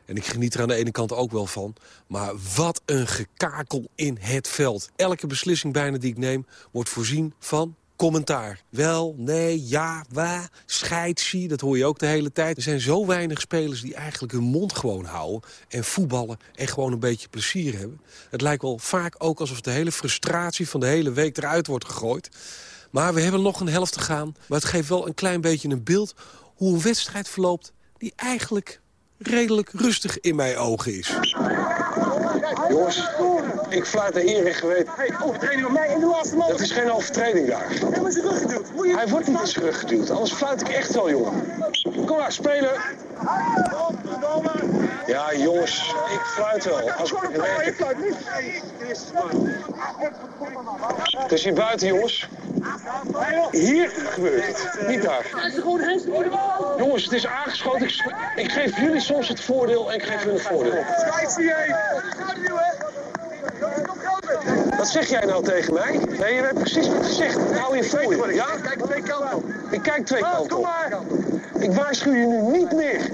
En ik geniet er aan de ene kant ook wel van. Maar wat een gekakel in het veld. Elke beslissing bijna die ik neem wordt voorzien van commentaar. Wel, nee, ja, wa, scheidsie, dat hoor je ook de hele tijd. Er zijn zo weinig spelers die eigenlijk hun mond gewoon houden... en voetballen en gewoon een beetje plezier hebben. Het lijkt wel vaak ook alsof de hele frustratie van de hele week eruit wordt gegooid. Maar we hebben nog een helft te gaan. Maar het geeft wel een klein beetje een beeld hoe een wedstrijd verloopt... die eigenlijk redelijk rustig in mijn ogen is. Jongens, ik fluit de eer geweten. Hey, overtreding op mij in de laatste man. Dat is geen overtreding daar. Hij wordt zijn rug geduwd. Hij wordt niet in zijn rug geduwd. Anders fluit ik echt wel, jongen. Kom maar, spelen. Ja, jongens, ik fluit wel. Als ik, ik fluit niet. Het is hier buiten, jongens. Hier gebeurt het, niet daar. Jongens, het is aangeschoten. Ik, ik geef jullie soms het voordeel en ik geef jullie het voordeel. Wat zeg jij nou tegen mij? Nee, je weet precies wat. Ik hou je voor je. Ja? Ik kijk twee kanten op. Ik kijk twee kanten op. Ik waarschuw je nu niet meer.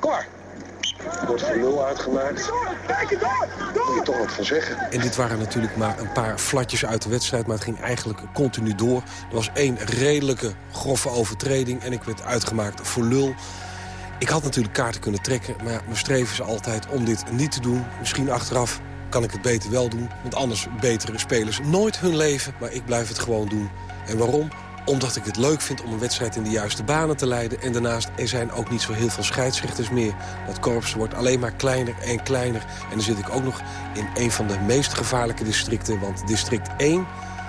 Kom maar. Wordt voor nul uitgemaakt. Kijk door! Door! Moet je toch wat van zeggen. En dit waren natuurlijk maar een paar flatjes uit de wedstrijd... maar het ging eigenlijk continu door. Er was één redelijke, grove overtreding... en ik werd uitgemaakt voor lul. Ik had natuurlijk kaarten kunnen trekken, maar mijn streven is altijd om dit niet te doen. Misschien achteraf kan ik het beter wel doen. Want anders betere spelers nooit hun leven. Maar ik blijf het gewoon doen. En waarom? Omdat ik het leuk vind om een wedstrijd in de juiste banen te leiden. En daarnaast, er zijn ook niet zo heel veel scheidsrechters meer. Dat korps wordt alleen maar kleiner en kleiner. En dan zit ik ook nog in een van de meest gevaarlijke districten. Want district 1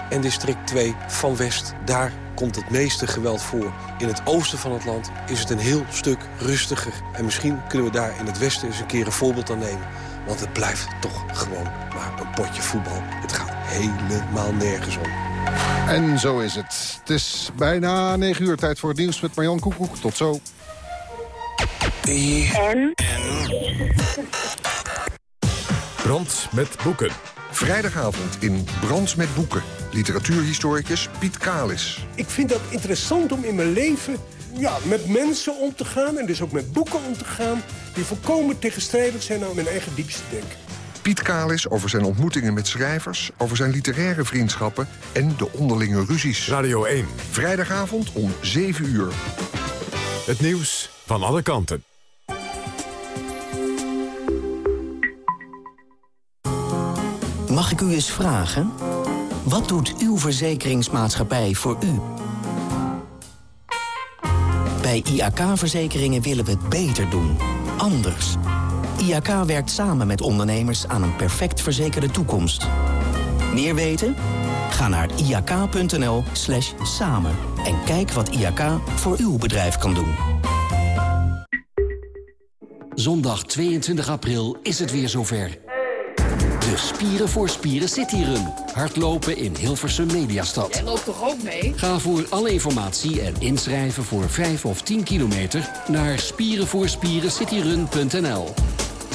en district 2 van West, daar komt het meeste geweld voor. In het oosten van het land is het een heel stuk rustiger. En misschien kunnen we daar in het westen eens een keer een voorbeeld aan nemen. Want het blijft toch gewoon maar een potje voetbal. Het gaat helemaal nergens om. En zo is het. Het is bijna 9 uur tijd voor het nieuws met Marjan Koekoek. Tot zo. En? Brand met boeken. Vrijdagavond in Brands met boeken. Literatuurhistoricus Piet Kalis. Ik vind dat interessant om in mijn leven ja, met mensen om te gaan... en dus ook met boeken om te gaan... die volkomen tegenstrijdig zijn aan mijn eigen diepste denken. Piet Kalis over zijn ontmoetingen met schrijvers... over zijn literaire vriendschappen en de onderlinge ruzies. Radio 1. Vrijdagavond om 7 uur. Het nieuws van alle kanten. Mag ik u eens vragen? Wat doet uw verzekeringsmaatschappij voor u? Bij IAK-verzekeringen willen we het beter doen. Anders. IAK werkt samen met ondernemers aan een perfect verzekerde toekomst. Meer weten? Ga naar iak.nl slash samen en kijk wat IAK voor uw bedrijf kan doen. Zondag 22 april is het weer zover. De Spieren voor Spieren Cityrun. Hardlopen in Hilversum Mediastad. Jij loopt toch ook mee? Ga voor alle informatie en inschrijven voor 5 of 10 kilometer... naar spierenvoorspierencityrun.nl.